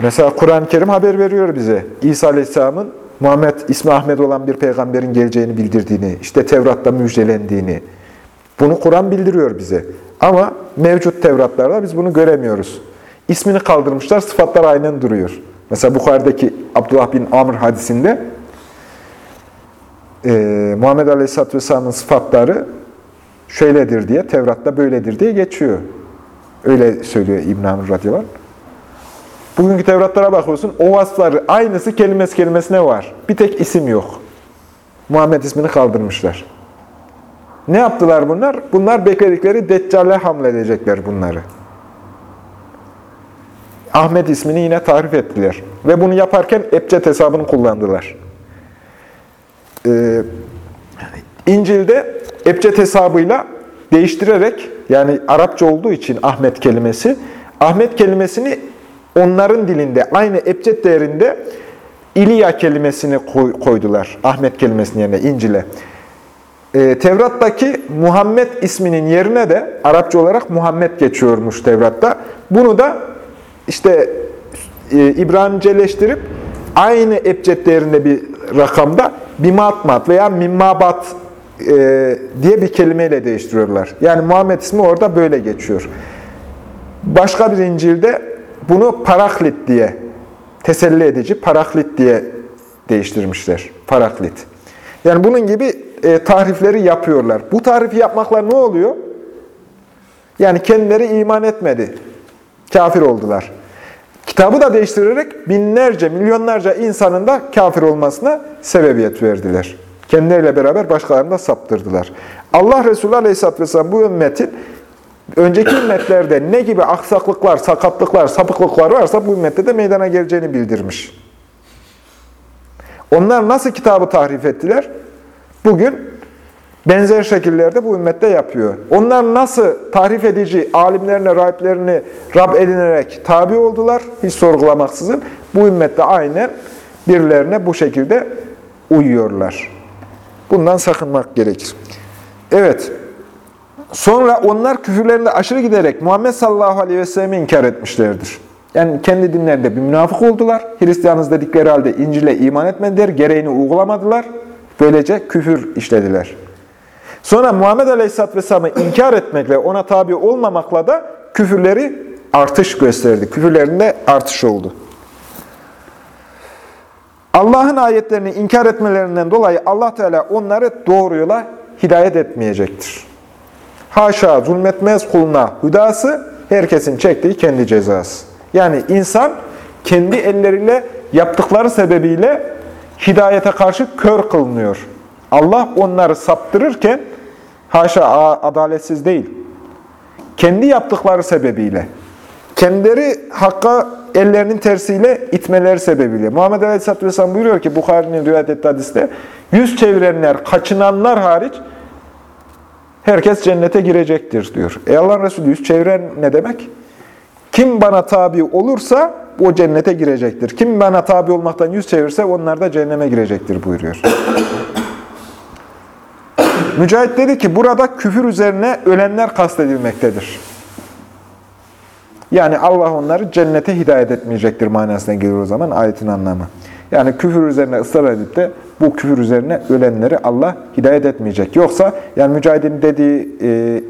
Mesela Kur'an-ı Kerim haber veriyor bize. İsa Aleyhisselam'ın Muhammed ismi Ahmet olan bir peygamberin geleceğini bildirdiğini, işte Tevrat'ta müjdelendiğini. Bunu Kur'an bildiriyor bize. Ama mevcut Tevratlarda biz bunu göremiyoruz. İsmini kaldırmışlar, sıfatlar aynen duruyor. Mesela Bukhari'deki Abdullah bin Amr hadisinde e, Muhammed Aleyhisselatü Vesselam'ın sıfatları şöyledir diye, Tevrat'ta böyledir diye geçiyor. Öyle söylüyor İbn Amr. Bugünkü Tevratlara bakıyorsun, o vasıfları aynısı kelimesi kelimesine var. Bir tek isim yok. Muhammed ismini kaldırmışlar. Ne yaptılar bunlar? Bunlar bekledikleri Deccal'e hamledecekler bunları. Ahmet ismini yine tarif ettiler. Ve bunu yaparken Ebced hesabını kullandılar. Ee, İncil'de Ebced hesabıyla değiştirerek, yani Arapça olduğu için Ahmet kelimesi, Ahmet kelimesini onların dilinde, aynı Ebced değerinde İliya kelimesini koydular. Ahmet kelimesinin yerine İncil'e. Ee, Tevrat'taki Muhammed isminin yerine de Arapça olarak Muhammed geçiyormuş Tevrat'ta. Bunu da işte e, İbraniceleştirip aynı ebced değerinde bir rakamda bimatmat veya mimmabat e, diye bir kelimeyle değiştiriyorlar. Yani Muhammed ismi orada böyle geçiyor. Başka bir İncil'de bunu paraklit diye, teselli edici paraklit diye değiştirmişler. Paraklit. Yani bunun gibi e, tahrifleri yapıyorlar. Bu tarifi yapmakla ne oluyor? Yani kendileri iman etmedi. Kafir oldular. Kitabı da değiştirerek binlerce, milyonlarca insanın da kafir olmasına sebebiyet verdiler. Kendileriyle beraber başkalarını da saptırdılar. Allah Resulü Aleyhisselatü Vesselam bu ümmetin önceki ümmetlerde ne gibi aksaklıklar, sakatlıklar, sapıklıklar varsa bu ümmette de meydana geleceğini bildirmiş. Onlar nasıl kitabı tahrif ettiler? Bugün benzer şekillerde bu ümmette yapıyor. Onlar nasıl tahrif edici alimlerine, rahiplerini Rab edinerek tabi oldular, hiç sorgulamaksızın. Bu ümmette aynen birilerine bu şekilde uyuyorlar. Bundan sakınmak gerekir. Evet. Sonra onlar küfürlerinde aşırı giderek Muhammed sallallahu aleyhi ve sellem'i inkar etmişlerdir. Yani kendi dinlerinde bir münafık oldular. Hristiyanız dedikleri halde İncil'e iman etmediler, gereğini uygulamadılar. Böylece küfür işlediler. Sonra Muhammed Aleyhisselatü Vesselam'ı inkar etmekle, ona tabi olmamakla da küfürleri artış gösterdi. Küfürlerinde artış oldu. Allah'ın ayetlerini inkar etmelerinden dolayı Allah Teala onları doğru yola hidayet etmeyecektir. Haşa zulmetmez kuluna hüdası, herkesin çektiği kendi cezası. Yani insan kendi elleriyle yaptıkları sebebiyle hidayete karşı kör kılınıyor. Allah onları saptırırken haşa adaletsiz değil. Kendi yaptıkları sebebiyle, kendileri hakka ellerinin tersiyle itmeleri sebebiyle. Muhammed Aleyhisselatü Vesselam buyuruyor ki Bukhari'nin rivayet ettiği hadiste yüz çevirenler, kaçınanlar hariç herkes cennete girecektir diyor. E Allah Resulü yüz çeviren ne demek? Kim bana tabi olursa o cennete girecektir. Kim bana tabi olmaktan yüz çevirse onlar da cehenneme girecektir buyuruyor. Mücahit dedi ki burada küfür üzerine ölenler kastedilmektedir. Yani Allah onları cennete hidayet etmeyecektir manasına geliyor o zaman ayetin anlamı. Yani küfür üzerine ısrar edip de bu küfür üzerine ölenleri Allah hidayet etmeyecek. Yoksa yani mücahidin dediği e,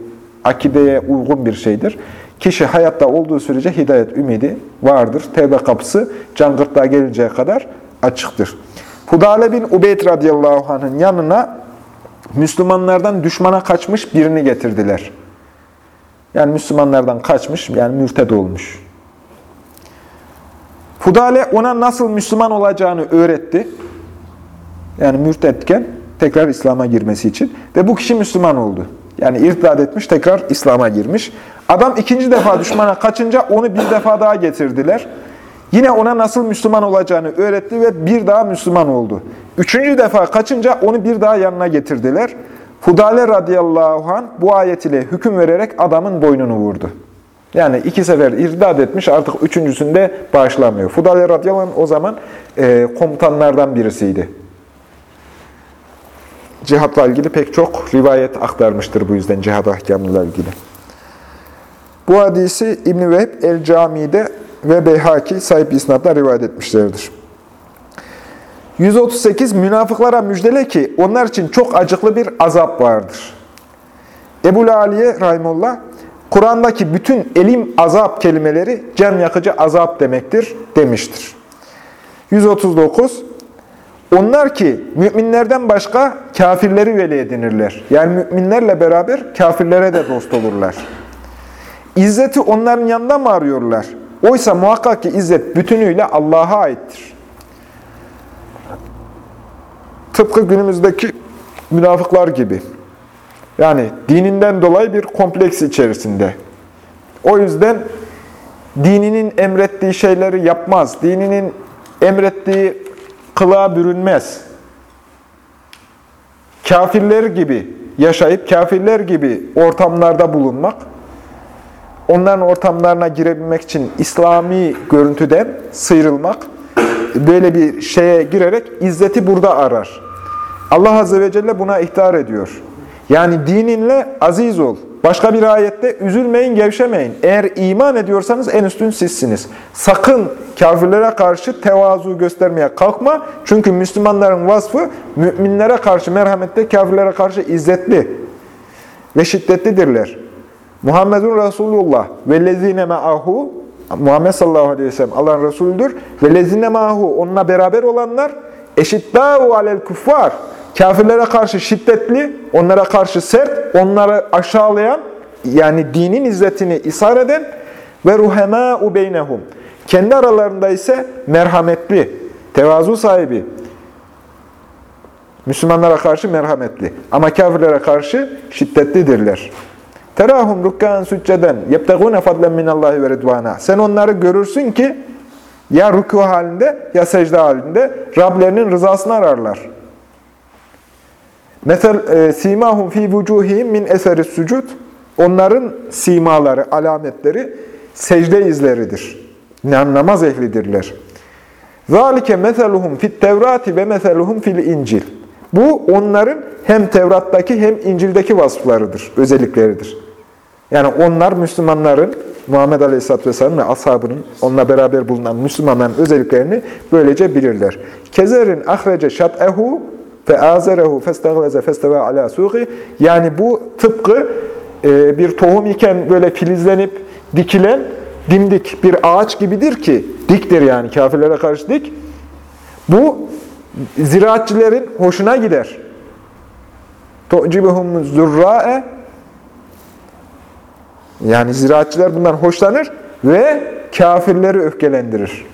akideye uygun bir şeydir. Kişi hayatta olduğu sürece hidayet ümidi vardır. Tevbe kapısı can gırtlağa gelinceye kadar açıktır. Hudale bin Ubeyd radıyallahu anh'ın yanına Müslümanlardan düşmana kaçmış birini getirdiler. Yani Müslümanlardan kaçmış, yani mürted olmuş. Fudale ona nasıl Müslüman olacağını öğretti. Yani mürtetken tekrar İslam'a girmesi için. Ve bu kişi Müslüman oldu. Yani irtidat etmiş, tekrar İslam'a girmiş. Adam ikinci defa düşmana kaçınca onu bir defa daha getirdiler. Yine ona nasıl Müslüman olacağını öğretti ve bir daha Müslüman oldu. Üçüncü defa kaçınca onu bir daha yanına getirdiler. Fudale radıyallahu anh bu ayet ile hüküm vererek adamın boynunu vurdu. Yani iki sefer irtidat etmiş artık üçüncüsünde bağışlamıyor. Fudale radıyallahu anh o zaman e, komutanlardan birisiydi. Cihatla ilgili pek çok rivayet aktarmıştır bu yüzden cihat ahkamıyla ilgili. Bu hadisi İbn-i Vehb el-Cami'de ve Beyhaki sahip isnatla rivayet etmişlerdir. 138 Münafıklara müjdele ki onlar için çok acıklı bir azap vardır. Ebu Aliye Rahimullah, Kur'an'daki bütün elim azap kelimeleri can yakıcı azap demektir demiştir. 139 Onlar ki müminlerden başka kafirleri veli edinirler. Yani müminlerle beraber kafirlere de dost olurlar. İzzeti onların yanında mı arıyorlar? Oysa muhakkak ki izzet bütünüyle Allah'a aittir. Tıpkı günümüzdeki münafıklar gibi. Yani dininden dolayı bir kompleks içerisinde. O yüzden dininin emrettiği şeyleri yapmaz. Dininin emrettiği kılığa bürünmez. Kafirler gibi yaşayıp kafirler gibi ortamlarda bulunmak, onların ortamlarına girebilmek için İslami görüntüden sıyrılmak, böyle bir şeye girerek izzeti burada arar. Allah Azze ve Celle buna ihtar ediyor. Yani dininle aziz ol. Başka bir ayette üzülmeyin, gevşemeyin. Eğer iman ediyorsanız en üstün sizsiniz. Sakın kafirlere karşı tevazu göstermeye kalkma. Çünkü Müslümanların vasfı müminlere karşı merhamette, kafirlere karşı izzetli ve şiddetlidirler. Muhammedun Resulullah ve lezine me'ahu Muhammed sallallahu aleyhi ve sellem Allah'ın Resulüdür. Ve lezine ma'ahu onunla beraber olanlar eşiddâhu alel kuffar Kafirlere karşı şiddetli, onlara karşı sert, onları aşağılayan, yani dinin izzetini ishar eden ve ruhemâ'u beynehum. Kendi aralarında ise merhametli, tevazu sahibi. Müslümanlara karşı merhametli. Ama kafirlere karşı şiddetlidirler. Terahum rukkan sücceden yebtegûne fadlen minallahi ve. Sen onları görürsün ki ya rükû halinde ya secde halinde Rablerinin rızasını ararlar. Mesel e, simahum fi vucuhihim min eseri sucud. Onların simaları, alametleri secde izleridir. Yani namaz ehlidirler. Zalike meseluhum fit Tevrati ve meseluhum fil İncil. Bu onların hem Tevrat'taki hem İncil'deki vasıflarıdır, özellikleridir. Yani onlar Müslümanların, Muhammed Aleyhisselatü Vesselam ve ashabının, onunla beraber bulunan Müslümanların özelliklerini böylece bilirler. Kezerin ahrece şat'ehu fe azerehu festegleze festeve ala suği. Yani bu tıpkı e, bir tohum iken böyle filizlenip dikilen dimdik bir ağaç gibidir ki, diktir yani kafirlere karşı dik. Bu ziraatçilerin hoşuna gider. Tu'cibuhum zurra'e yani ziraatçiler bundan hoşlanır ve kafirleri öfkelendirir.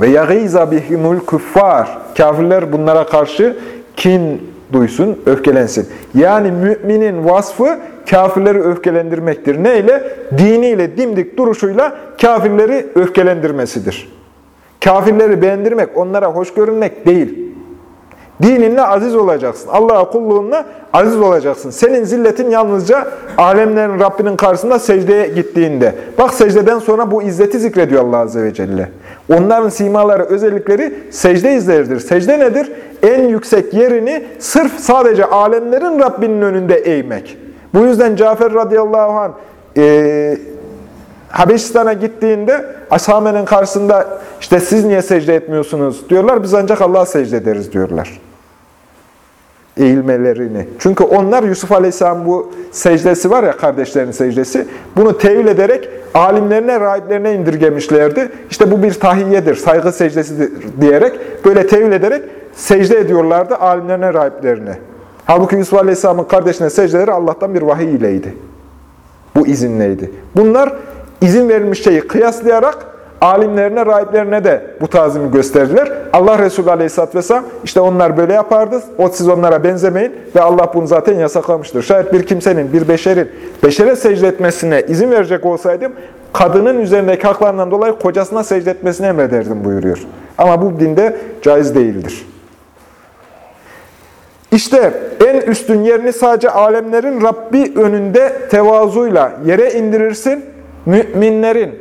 Ve yagîza bihimul kuffar. Kafirler bunlara karşı kin duysun, öfkelensin. Yani müminin vasfı kafirleri öfkelendirmektir. Neyle? Diniyle, dimdik duruşuyla kafirleri öfkelendirmesidir. Kafirleri beğendirmek, onlara hoş görünmek değil. Dininle aziz olacaksın. Allah'a kulluğunla aziz olacaksın. Senin zilletin yalnızca alemlerin Rabbinin karşısında secdeye gittiğinde. Bak secdeden sonra bu izzeti zikrediyor Allah Azze ve Celle. Onların simaları, özellikleri secde izleridir. Secde nedir? En yüksek yerini sırf sadece alemlerin Rabbinin önünde eğmek. Bu yüzden Cafer radıyallahu anh e, Habeşistan'a gittiğinde Ashame'nin karşısında işte siz niye secde etmiyorsunuz diyorlar. Biz ancak Allah'a secde ederiz diyorlar. Eğilmelerini. Çünkü onlar Yusuf Aleyhisselam bu secdesi var ya kardeşlerinin secdesi. Bunu tevil ederek alimlerine, rahiplerine indirgemişlerdi. İşte bu bir tahiyyedir, saygı secdesidir diyerek böyle tevil ederek secde ediyorlardı alimlerine, rahiplerine. Halbuki Yusuf Aleyhisselam'ın kardeşine secdeleri Allah'tan bir vahiy ileydi. Bu izinleydi. Bunlar izin verilmiş şeyi kıyaslayarak alimlerine, rahiplerine de bu tazimi gösterdiler. Allah Resulü Aleyhisselatü Vesselam işte onlar böyle yapardı. O siz onlara benzemeyin ve Allah bunu zaten yasaklamıştır. Şayet bir kimsenin, bir beşerin beşere secde etmesine izin verecek olsaydım kadının üzerindeki haklarından dolayı kocasına secde etmesini emrederdim buyuruyor. Ama bu dinde caiz değildir. İşte en üstün yerini sadece alemlerin Rabbi önünde tevazuyla yere indirirsin. Müminlerin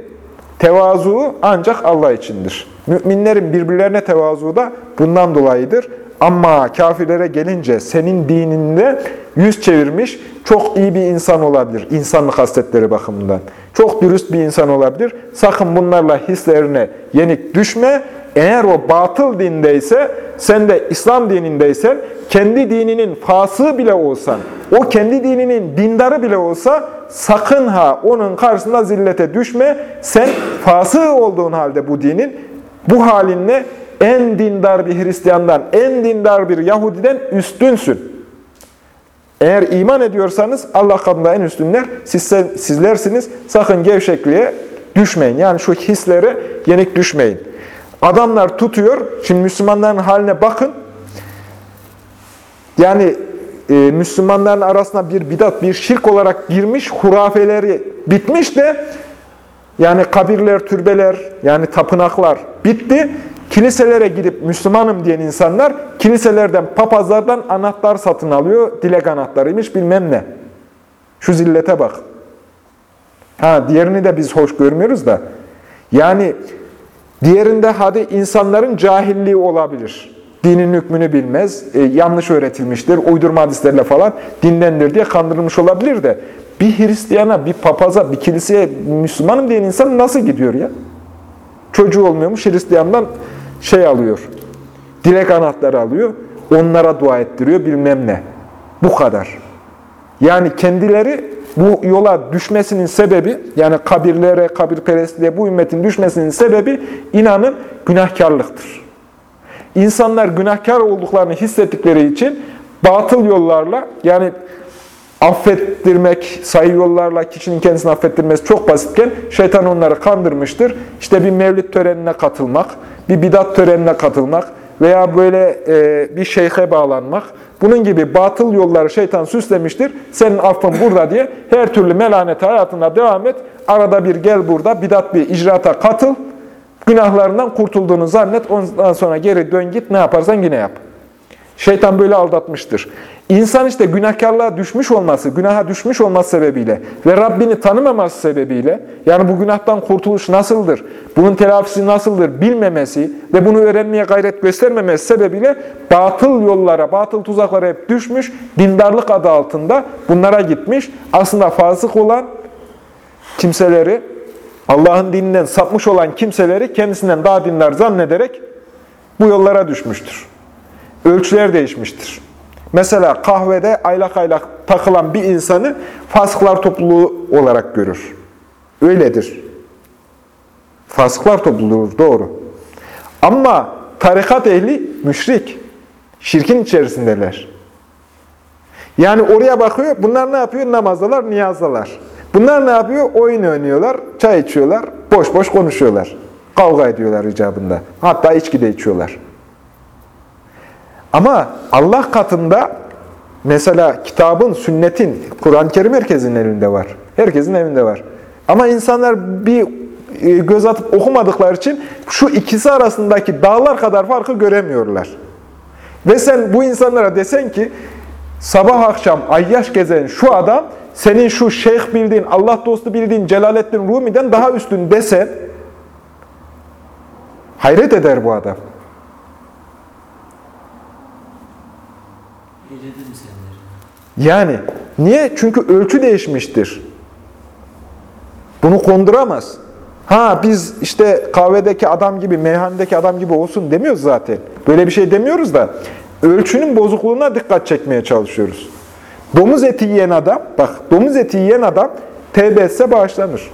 tevazu ancak Allah içindir. Müminlerin birbirlerine tevazu da bundan dolayıdır. Ama kafirlere gelince senin dininde yüz çevirmiş çok iyi bir insan olabilir. İnsanlık hasletleri bakımından. Çok dürüst bir insan olabilir. Sakın bunlarla hislerine yenik düşme. Eğer o batıl dindeyse, sen de İslam dinindeysen, kendi dininin fasığı bile olsan, o kendi dininin dindarı bile olsa, sakın ha onun karşısında zillete düşme. Sen fasığı olduğun halde bu dinin, bu halinle en dindar bir Hristiyandan, en dindar bir Yahudiden üstünsün. Eğer iman ediyorsanız Allah katında en üstünler siz, sizlersiniz. Sakın gevşekliğe düşmeyin. Yani şu hislere yenik düşmeyin. Adamlar tutuyor. Şimdi Müslümanların haline bakın. Yani e, Müslümanların arasına bir bidat, bir şirk olarak girmiş, hurafeleri bitmiş de yani kabirler, türbeler, yani tapınaklar bitti. Kiliselere gidip Müslümanım diyen insanlar kiliselerden, papazlardan anahtar satın alıyor. Dilek anahtarıymış bilmem ne. Şu zillete bak. Ha diğerini de biz hoş görmüyoruz da. Yani diğerinde hadi insanların cahilliği olabilir. Dinin hükmünü bilmez, e, yanlış öğretilmiştir, uydurma hadislerle falan dinlendir diye kandırılmış olabilir de bir Hristiyana, bir papaza, bir kiliseye Müslümanım diyen insan nasıl gidiyor ya? Çocuğu olmuyormuş, Hristiyandan şey alıyor, dilek anahtarı alıyor, onlara dua ettiriyor bilmem ne. Bu kadar. Yani kendileri bu yola düşmesinin sebebi, yani kabirlere, kabirperestliğe bu ümmetin düşmesinin sebebi inanın günahkarlıktır. İnsanlar günahkar olduklarını hissettikleri için batıl yollarla, yani affettirmek, sayı yollarla kişinin kendisini affettirmesi çok basitken şeytan onları kandırmıştır. İşte bir mevlid törenine katılmak, bir bidat törenine katılmak veya böyle e, bir şeyhe bağlanmak, bunun gibi batıl yolları şeytan süslemiştir. Senin affın burada diye her türlü melanet hayatına devam et. Arada bir gel burada bidat bir icraata katıl. Günahlarından kurtulduğunu zannet. Ondan sonra geri dön git ne yaparsan yine yap. Şeytan böyle aldatmıştır. İnsan işte günahkarlığa düşmüş olması, günaha düşmüş olması sebebiyle ve Rabbini tanımaması sebebiyle, yani bu günahtan kurtuluş nasıldır, bunun telafisi nasıldır bilmemesi ve bunu öğrenmeye gayret göstermemesi sebebiyle batıl yollara, batıl tuzaklara hep düşmüş, dindarlık adı altında bunlara gitmiş. Aslında fasık olan kimseleri, Allah'ın dininden sapmış olan kimseleri kendisinden daha dindar zannederek bu yollara düşmüştür. Ölçüler değişmiştir. Mesela kahvede aylak aylak takılan bir insanı fasıklar topluluğu olarak görür. Öyledir. Fasıklar topluluğudur, doğru. Ama tarikat ehli müşrik. Şirkin içerisindeler. Yani oraya bakıyor, bunlar ne yapıyor? Namazdalar, niyazdalar. Bunlar ne yapıyor? Oyun oynuyorlar, çay içiyorlar, boş boş konuşuyorlar. Kavga ediyorlar icabında. Hatta içki de içiyorlar. Ama Allah katında mesela kitabın, sünnetin, Kur'an-ı Kerim herkesin elinde var. Herkesin evinde var. Ama insanlar bir e, göz atıp okumadıkları için şu ikisi arasındaki dağlar kadar farkı göremiyorlar. Ve sen bu insanlara desen ki sabah akşam ayyaş gezen şu adam senin şu şeyh bildiğin, Allah dostu bildiğin Celaleddin Rumi'den daha üstün desen hayret eder bu adam. Yani niye? Çünkü ölçü değişmiştir. Bunu konduramaz. Ha biz işte kahvedeki adam gibi, meyhanedeki adam gibi olsun demiyoruz zaten. Böyle bir şey demiyoruz da ölçünün bozukluğuna dikkat çekmeye çalışıyoruz. Domuz eti yiyen adam, bak domuz eti yiyen adam tevbe etse bağışlanır.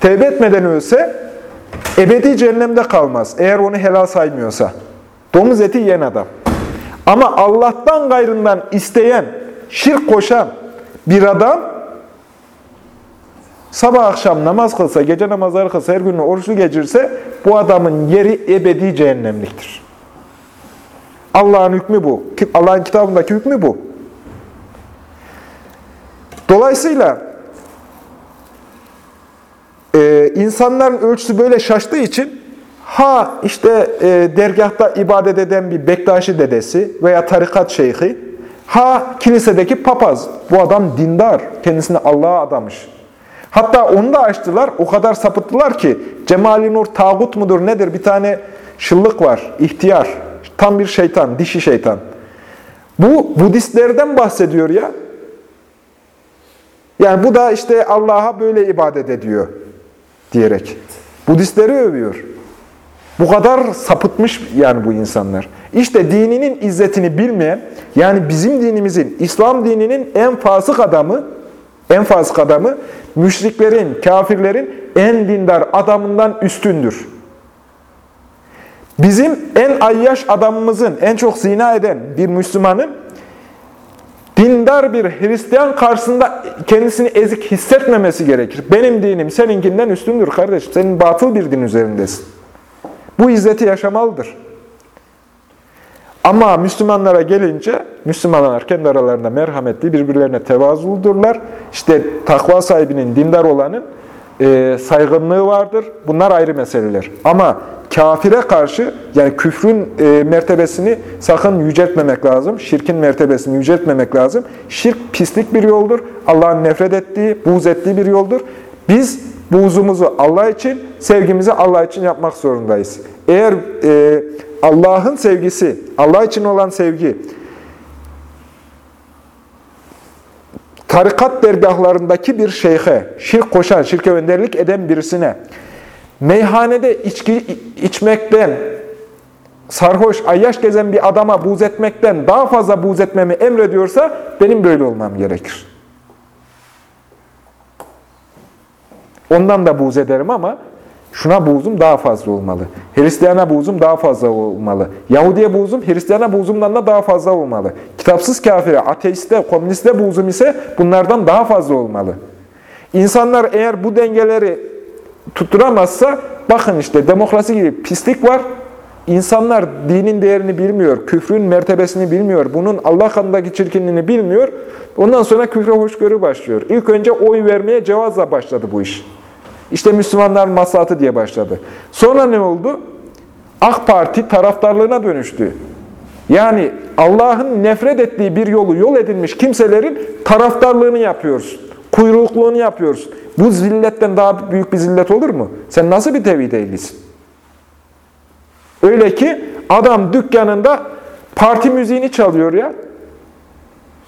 Tevbe etmeden ölse ebedi cehennemde kalmaz. Eğer onu helal saymıyorsa. Domuz eti yiyen adam. Ama Allah'tan gayrından isteyen, şirk koşan bir adam sabah akşam namaz kılsa, gece namazları kılsa, her gün oruçlu geçirse bu adamın yeri ebedi cehennemliktir. Allah'ın hükmü bu. Allah'ın kitabındaki hükmü bu. Dolayısıyla e, insanların ölçüsü böyle şaştığı için ha işte e, dergahta ibadet eden bir Bektaşi dedesi veya tarikat şeyhi, ha kilisedeki papaz. Bu adam dindar, kendisini Allah'a adamış. Hatta onu da açtılar, o kadar sapıttılar ki Cemali Nur tağut mudur nedir? Bir tane şıllık var, ihtiyar, tam bir şeytan, dişi şeytan. Bu Budistlerden bahsediyor ya. Yani bu da işte Allah'a böyle ibadet ediyor diyerek. Budistleri övüyor. Bu kadar sapıtmış yani bu insanlar. İşte dininin izzetini bilmeyen, yani bizim dinimizin, İslam dininin en fasık adamı, en fasık adamı, müşriklerin, kafirlerin en dindar adamından üstündür. Bizim en ayyaş adamımızın, en çok zina eden bir Müslümanın, dindar bir Hristiyan karşısında kendisini ezik hissetmemesi gerekir. Benim dinim seninkinden üstündür kardeşim. Senin batıl bir din üzerindesin. Bu izzeti yaşamalıdır. Ama Müslümanlara gelince, Müslümanlar kendi aralarında merhametli, birbirlerine tevazuludurlar. İşte takva sahibinin, dindar olanın e, saygınlığı vardır. Bunlar ayrı meseleler. Ama kafire karşı, yani küfrün e, mertebesini sakın yüceltmemek lazım. Şirkin mertebesini yüceltmemek lazım. Şirk pislik bir yoldur. Allah'ın nefret ettiği, buğz ettiği bir yoldur. Biz buğzumuzu Allah için, sevgimizi Allah için yapmak zorundayız. Eğer e, Allah'ın sevgisi, Allah için olan sevgi, tarikat dergahlarındaki bir şeyhe, şirk koşan, şirke önderlik eden birisine, meyhanede içki içmekten, sarhoş, ayyaş gezen bir adama buğz etmekten daha fazla buğz etmemi emrediyorsa, benim böyle olmam gerekir. Ondan da buğz ederim ama şuna buğzum daha fazla olmalı. Hristiyana buğzum daha fazla olmalı. Yahudiye buğzum Hristiyana buğzumdan da daha fazla olmalı. Kitapsız kafire, ateiste, komüniste buğzum ise bunlardan daha fazla olmalı. İnsanlar eğer bu dengeleri tutturamazsa bakın işte demokrasi gibi pislik var. İnsanlar dinin değerini bilmiyor, küfrün mertebesini bilmiyor, bunun Allah kanındaki çirkinliğini bilmiyor. Ondan sonra küfre hoşgörü başlıyor. İlk önce oy vermeye cevazla başladı bu iş. İşte Müslümanların maslahatı diye başladı. Sonra ne oldu? AK Parti taraftarlığına dönüştü. Yani Allah'ın nefret ettiği bir yolu yol edilmiş kimselerin taraftarlığını yapıyoruz. Kuyrukluğunu yapıyoruz. Bu zilletten daha büyük bir zillet olur mu? Sen nasıl bir tevhid ehlisin? Öyle ki adam dükkanında parti müziğini çalıyor ya.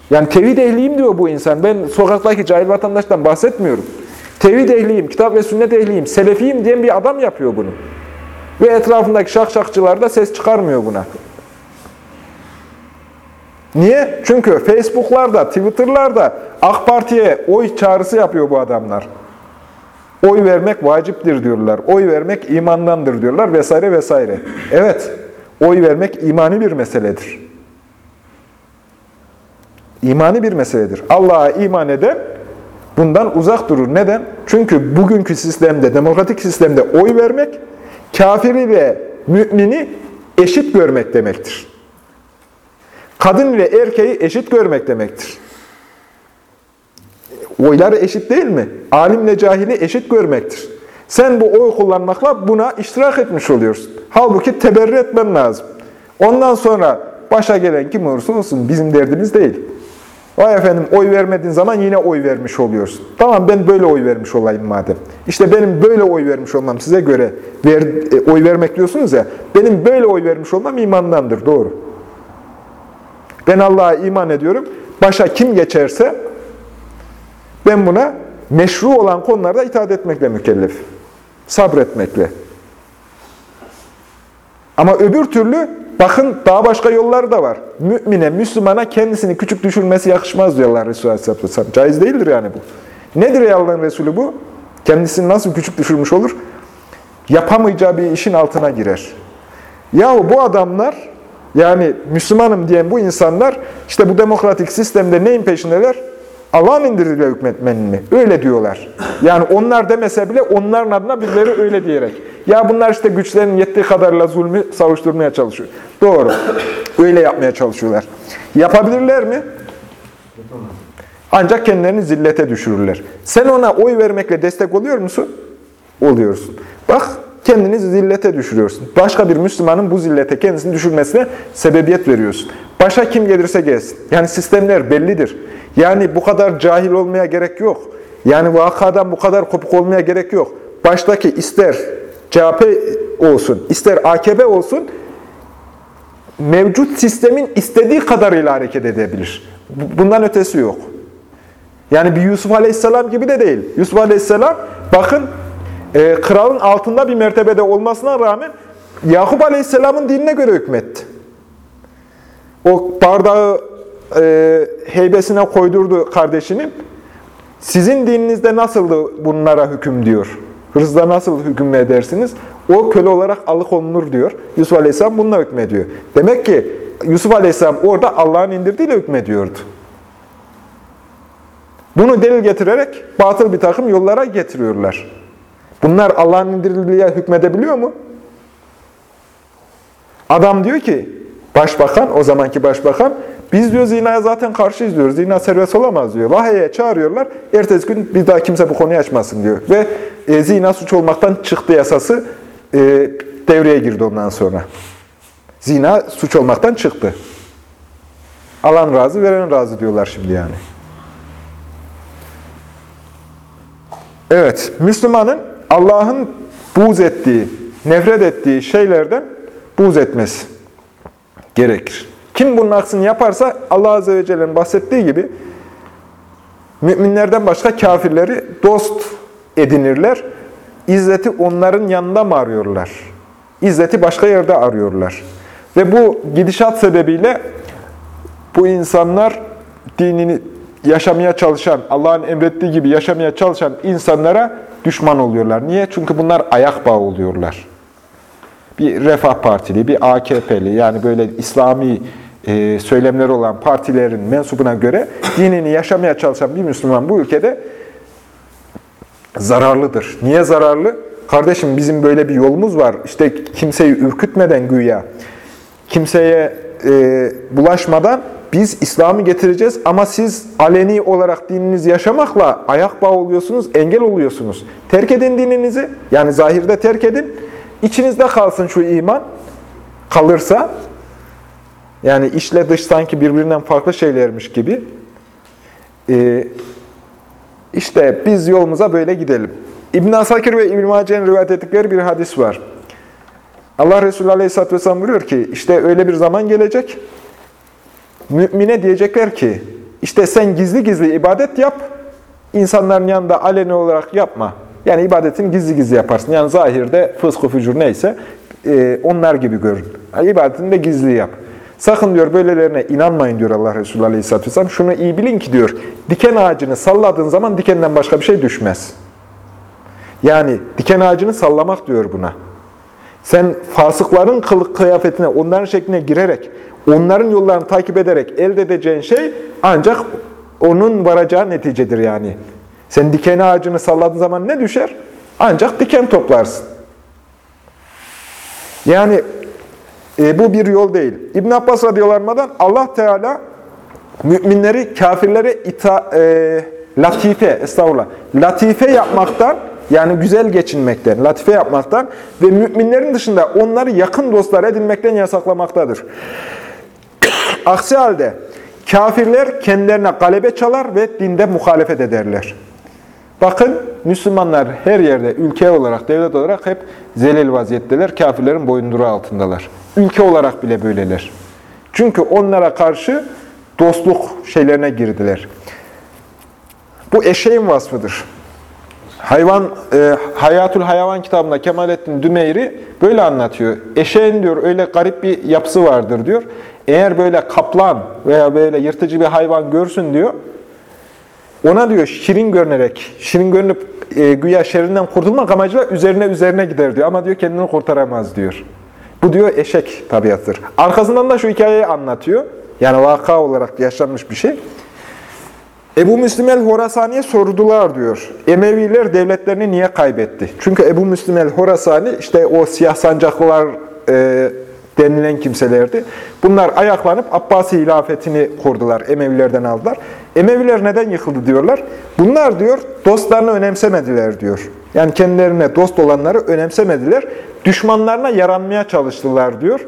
Yani tevhid ehliyim diyor bu insan. Ben sokaktaki cahil vatandaştan bahsetmiyorum. Tevhid ehliyim, kitap ve sünnet ehliyim, selefiyim diyen bir adam yapıyor bunu. Ve etrafındaki şakşakçılar da ses çıkarmıyor buna. Niye? Çünkü Facebook'larda, Twitter'larda AK Parti'ye oy çağrısı yapıyor bu adamlar. Oy vermek vaciptir diyorlar. Oy vermek imandandır diyorlar vesaire vesaire. Evet, oy vermek imani bir meseledir. İmani bir meseledir. Allah'a iman eden bundan uzak durur. Neden? Çünkü bugünkü sistemde, demokratik sistemde oy vermek, kafiri ve mümini eşit görmek demektir. Kadın ile erkeği eşit görmek demektir. Oylar eşit değil mi? Alimle cahili eşit görmektir. Sen bu oy kullanmakla buna iştirak etmiş oluyorsun. Halbuki teberri etmen lazım. Ondan sonra başa gelen kim olursa olsun bizim derdimiz değil. Vay efendim oy vermediğin zaman yine oy vermiş oluyorsun. Tamam ben böyle oy vermiş olayım madem. İşte benim böyle oy vermiş olmam size göre ver, e, oy vermek diyorsunuz ya. Benim böyle oy vermiş olmam imandandır. Doğru. Ben Allah'a iman ediyorum. Başa kim geçerse ben buna meşru olan konularda itaat etmekle mükellef. Sabretmekle. Ama öbür türlü bakın daha başka yolları da var. Mümine, Müslümana kendisini küçük düşürmesi yakışmaz diyorlar Resulü Aleyhisselatü Caiz değildir yani bu. Nedir ey Allah'ın Resulü bu? Kendisini nasıl küçük düşürmüş olur? Yapamayacağı bir işin altına girer. Yahu bu adamlar, yani Müslümanım diyen bu insanlar, işte bu demokratik sistemde neyin peşindeler? Allah'ın indirdiğiyle hükmetmenin mi? Öyle diyorlar. Yani onlar demese bile onların adına birileri öyle diyerek. Ya bunlar işte güçlerinin yettiği kadarıyla zulmü savuşturmaya çalışıyor. Doğru. Öyle yapmaya çalışıyorlar. Yapabilirler mi? Ancak kendilerini zillete düşürürler. Sen ona oy vermekle destek oluyor musun? Oluyorsun. Bak kendini zillete düşürüyorsun. Başka bir Müslümanın bu zillete kendisini düşürmesine sebebiyet veriyorsun. Başa kim gelirse gelsin. Yani sistemler bellidir. Yani bu kadar cahil olmaya gerek yok. Yani vakadan bu kadar kopuk olmaya gerek yok. Baştaki ister CHP olsun, ister AKP olsun, mevcut sistemin istediği kadarıyla hareket edebilir. Bu- Bundan ötesi yok. Yani bir Yusuf Aleyhisselam gibi de değil. Yusuf Aleyhisselam bakın e, kralın altında bir mertebede olmasına rağmen Yakup Aleyhisselam'ın dinine göre hükmetti. O bardağı e, heybesine koydurdu kardeşinin. Sizin dininizde nasıldı bunlara hüküm diyor. Hırzda nasıl hüküm edersiniz? O köle olarak alıkonulur diyor. Yusuf Aleyhisselam bununla hükmediyor. Demek ki Yusuf Aleyhisselam orada Allah'ın indirdiğiyle hükmediyordu. Bunu delil getirerek batıl bir takım yollara getiriyorlar. Bunlar Allah'ın indirdiğiyle hükmedebiliyor mu? Adam diyor ki, başbakan, o zamanki başbakan, biz diyor zinaya zaten karşıyız diyor. Zina serbest olamaz diyor. Vahiyeye çağırıyorlar. Ertesi gün bir daha kimse bu konuyu açmasın diyor. Ve e, zina suç olmaktan çıktı yasası e, devreye girdi ondan sonra. Zina suç olmaktan çıktı. Alan razı, veren razı diyorlar şimdi yani. Evet, Müslümanın Allah'ın buğz ettiği, nefret ettiği şeylerden buğz etmesi gerekir. Kim bunun aksini yaparsa Allah Azze ve Celle'nin bahsettiği gibi müminlerden başka kafirleri dost edinirler. İzzeti onların yanında mı arıyorlar? İzzeti başka yerde arıyorlar. Ve bu gidişat sebebiyle bu insanlar dinini yaşamaya çalışan, Allah'ın emrettiği gibi yaşamaya çalışan insanlara düşman oluyorlar. Niye? Çünkü bunlar ayak bağı oluyorlar. Bir Refah Partili, bir AKP'li yani böyle İslami e, söylemleri olan partilerin mensubuna göre dinini yaşamaya çalışan bir Müslüman bu ülkede zararlıdır. Niye zararlı? Kardeşim bizim böyle bir yolumuz var. İşte kimseyi ürkütmeden güya, kimseye e, bulaşmadan biz İslam'ı getireceğiz ama siz aleni olarak dininizi yaşamakla ayak bağı oluyorsunuz, engel oluyorsunuz. Terk edin dininizi, yani zahirde terk edin. İçinizde kalsın şu iman, kalırsa, yani içle dış sanki birbirinden farklı şeylermiş gibi. E, işte biz yolumuza böyle gidelim. İbn Asakir ve İbn Mace'nin rivayet ettikleri bir hadis var. Allah Resulü Aleyhisselatü Vesselam buyuruyor ki, işte öyle bir zaman gelecek, mümine diyecekler ki, işte sen gizli gizli ibadet yap, insanların yanında aleni olarak yapma. Yani ibadetini gizli gizli yaparsın. Yani zahirde fıskı fücur neyse, e, onlar gibi görün. İbadetini de gizli yap. Sakın diyor böylelerine inanmayın diyor Allah Resulü Aleyhisselatü Vesselam. Şunu iyi bilin ki diyor, diken ağacını salladığın zaman dikenden başka bir şey düşmez. Yani diken ağacını sallamak diyor buna. Sen fasıkların kılık kıyafetine, onların şekline girerek, onların yollarını takip ederek elde edeceğin şey ancak onun varacağı neticedir yani. Sen diken ağacını salladığın zaman ne düşer? Ancak diken toplarsın. Yani e, bu bir yol değil. İbn Abbas radıyallahu Allah Teala müminleri kafirlere ita, e, latife, estağfurullah, latife yapmaktan yani güzel geçinmekten, latife yapmaktan ve müminlerin dışında onları yakın dostlar edinmekten yasaklamaktadır. Aksi halde kafirler kendilerine galebe çalar ve dinde muhalefet ederler. Bakın Müslümanlar her yerde ülke olarak, devlet olarak hep zelil vaziyetteler. Kafirlerin boyunduruğu altındalar. Ülke olarak bile böyleler. Çünkü onlara karşı dostluk şeylerine girdiler. Bu eşeğin vasfıdır. Hayvan, e, Hayatul Hayvan kitabında Kemalettin Dümeyri böyle anlatıyor. Eşeğin diyor öyle garip bir yapısı vardır diyor. Eğer böyle kaplan veya böyle yırtıcı bir hayvan görsün diyor, ona diyor şirin görünerek, şirin görünüp e, güya şerrinden kurtulmak amacıyla üzerine üzerine gider diyor. Ama diyor kendini kurtaramaz diyor. Bu diyor eşek tabiattır. Arkasından da şu hikayeyi anlatıyor. Yani vaka olarak yaşanmış bir şey. Ebu Müslim el-Horasani'ye sordular diyor. Emeviler devletlerini niye kaybetti? Çünkü Ebu Müslim el-Horasani işte o siyah sancaklılar e, denilen kimselerdi. Bunlar ayaklanıp Abbasi hilafetini kurdular. Emevilerden aldılar. Emeviler neden yıkıldı diyorlar. Bunlar diyor dostlarını önemsemediler diyor. Yani kendilerine dost olanları önemsemediler. Düşmanlarına yaranmaya çalıştılar diyor.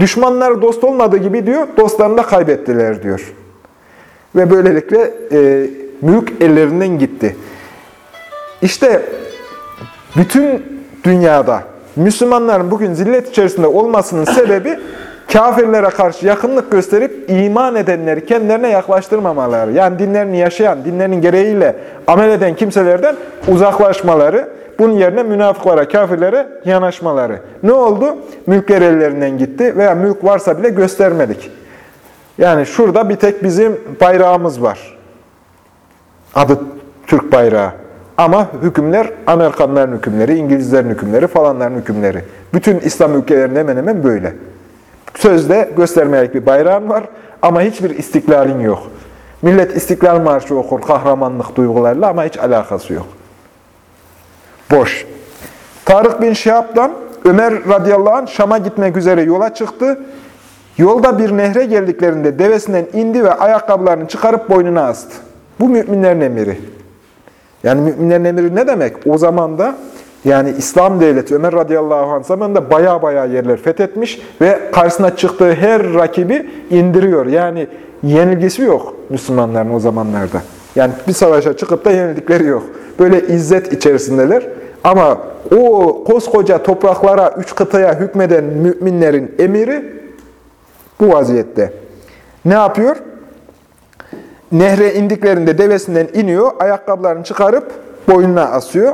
Düşmanlar dost olmadığı gibi diyor dostlarını da kaybettiler diyor. Ve böylelikle e, mülk ellerinden gitti. İşte bütün dünyada Müslümanların bugün zillet içerisinde olmasının sebebi kafirlere karşı yakınlık gösterip iman edenleri kendilerine yaklaştırmamaları. Yani dinlerini yaşayan, dinlerinin gereğiyle amel eden kimselerden uzaklaşmaları, bunun yerine münafıklara, kafirlere yanaşmaları. Ne oldu? Mülkler ellerinden gitti veya mülk varsa bile göstermedik. Yani şurada bir tek bizim bayrağımız var. Adı Türk bayrağı. Ama hükümler Amerikanların hükümleri, İngilizlerin hükümleri, falanların hükümleri. Bütün İslam ülkelerinde hemen hemen böyle. Sözde göstermelik bir bayrağın var ama hiçbir istiklalin yok. Millet istiklal marşı okur kahramanlık duygularıyla ama hiç alakası yok. Boş. Tarık bin Şihab'dan Ömer radıyallahu anh Şam'a gitmek üzere yola çıktı. Yolda bir nehre geldiklerinde devesinden indi ve ayakkabılarını çıkarıp boynuna astı. Bu müminlerin emiri. Yani müminlerin emiri ne demek? O zaman da yani İslam devleti Ömer radıyallahu anh zamanında baya baya yerler fethetmiş ve karşısına çıktığı her rakibi indiriyor. Yani yenilgisi yok Müslümanların o zamanlarda. Yani bir savaşa çıkıp da yenildikleri yok. Böyle izzet içerisindeler. Ama o koskoca topraklara, üç kıtaya hükmeden müminlerin emiri bu vaziyette. Ne yapıyor? Nehre indiklerinde devesinden iniyor, ayakkabılarını çıkarıp boynuna asıyor.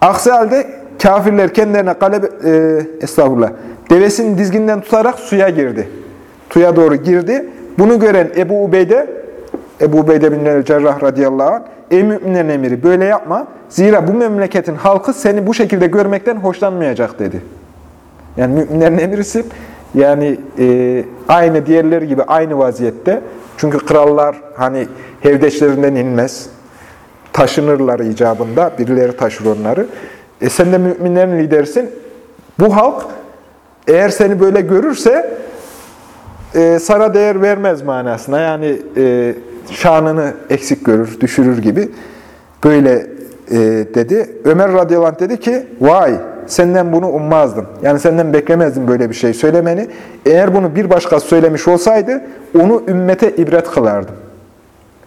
Aksi halde kafirler kendilerine kale, e, estağfurullah, devesinin dizginden tutarak suya girdi. Suya doğru girdi. Bunu gören Ebu Ubeyde, Ebu Ubeyde bin Cerrah radıyallahu anh, Ey müminlerin emiri böyle yapma. Zira bu memleketin halkı seni bu şekilde görmekten hoşlanmayacak dedi. Yani müminlerin emirisi yani e, aynı diğerleri gibi aynı vaziyette. Çünkü krallar hani hevdeçlerinden inmez. Taşınırlar icabında. Birileri taşır onları. E sen de müminlerin liderisin. Bu halk eğer seni böyle görürse e, sana değer vermez manasına. Yani e, şanını eksik görür, düşürür gibi. Böyle e, dedi. Ömer radıyallahu anh dedi ki, vay senden bunu ummazdım. Yani senden beklemezdim böyle bir şey söylemeni. Eğer bunu bir başkası söylemiş olsaydı onu ümmete ibret kılardım.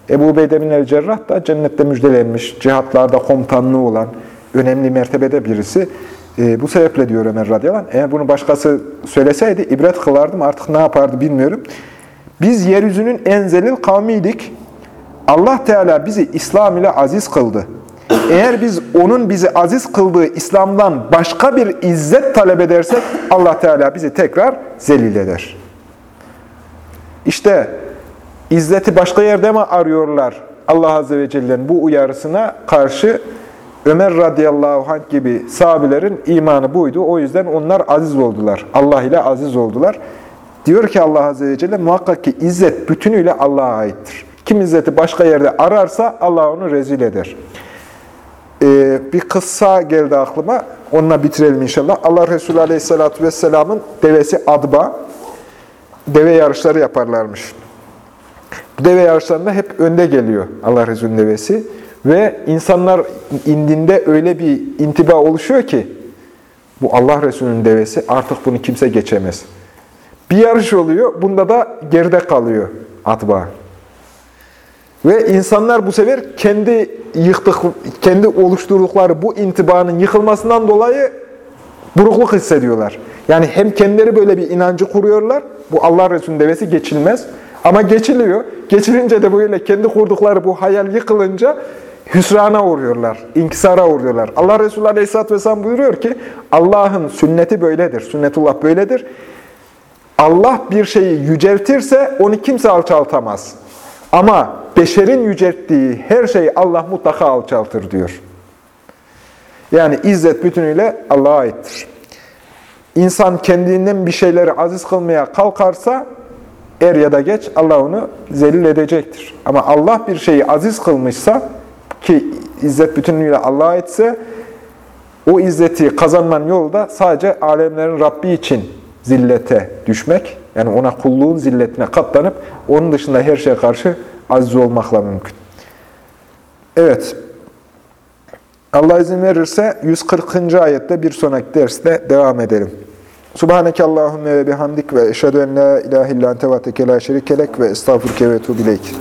Ebu Ubeyde bin el-Cerrah da cennette müjdelenmiş, cihatlarda komutanlığı olan önemli mertebede birisi. E, bu sebeple diyor Ömer radıyallahu anh, eğer bunu başkası söyleseydi ibret kılardım artık ne yapardı bilmiyorum. Biz yeryüzünün en zelil kavmiydik. Allah Teala bizi İslam ile aziz kıldı. Eğer biz onun bizi aziz kıldığı İslam'dan başka bir izzet talep edersek Allah Teala bizi tekrar zelil eder. İşte izzeti başka yerde mi arıyorlar? Allah Azze ve Celle'nin bu uyarısına karşı Ömer radıyallahu anh gibi sahabilerin imanı buydu. O yüzden onlar aziz oldular. Allah ile aziz oldular. Diyor ki Allah Azze ve Celle muhakkak ki izzet bütünüyle Allah'a aittir. Kim izzeti başka yerde ararsa Allah onu rezil eder. Ee, bir kıssa geldi aklıma. Onunla bitirelim inşallah. Allah Resulü Aleyhisselatü Vesselam'ın devesi Adba. Deve yarışları yaparlarmış. Bu deve yarışlarında hep önde geliyor Allah Resulü'nün devesi. Ve insanlar indinde öyle bir intiba oluşuyor ki bu Allah Resulü'nün devesi artık bunu kimse geçemez. Bir yarış oluyor. Bunda da geride kalıyor Adba. Ve insanlar bu sefer kendi yıktık, kendi oluşturdukları bu intibanın yıkılmasından dolayı burukluk hissediyorlar. Yani hem kendileri böyle bir inancı kuruyorlar. Bu Allah Resulü'nün devesi geçilmez. Ama geçiliyor. Geçilince de böyle kendi kurdukları bu hayal yıkılınca hüsrana uğruyorlar, inkisara uğruyorlar. Allah Resulü Aleyhisselatü Vesselam buyuruyor ki Allah'ın sünneti böyledir, sünnetullah böyledir. Allah bir şeyi yüceltirse onu kimse alçaltamaz. Ama beşerin yücelttiği her şeyi Allah mutlaka alçaltır diyor. Yani izzet bütünüyle Allah'a aittir. İnsan kendinden bir şeyleri aziz kılmaya kalkarsa er ya da geç Allah onu zelil edecektir. Ama Allah bir şeyi aziz kılmışsa ki izzet bütünlüğüyle Allah'a etse o izzeti kazanmanın yolu da sadece alemlerin Rabbi için zillete düşmek. Yani ona kulluğun zilletine katlanıp onun dışında her şeye karşı aziz olmakla mümkün. Evet. Allah izin verirse 140. ayette bir sonraki derste devam edelim. Subhaneke Allahümme ve bihamdik ve eşhedü en la ilahe illa ente ve tekela şerikelek ve estağfurke ve etubileyk.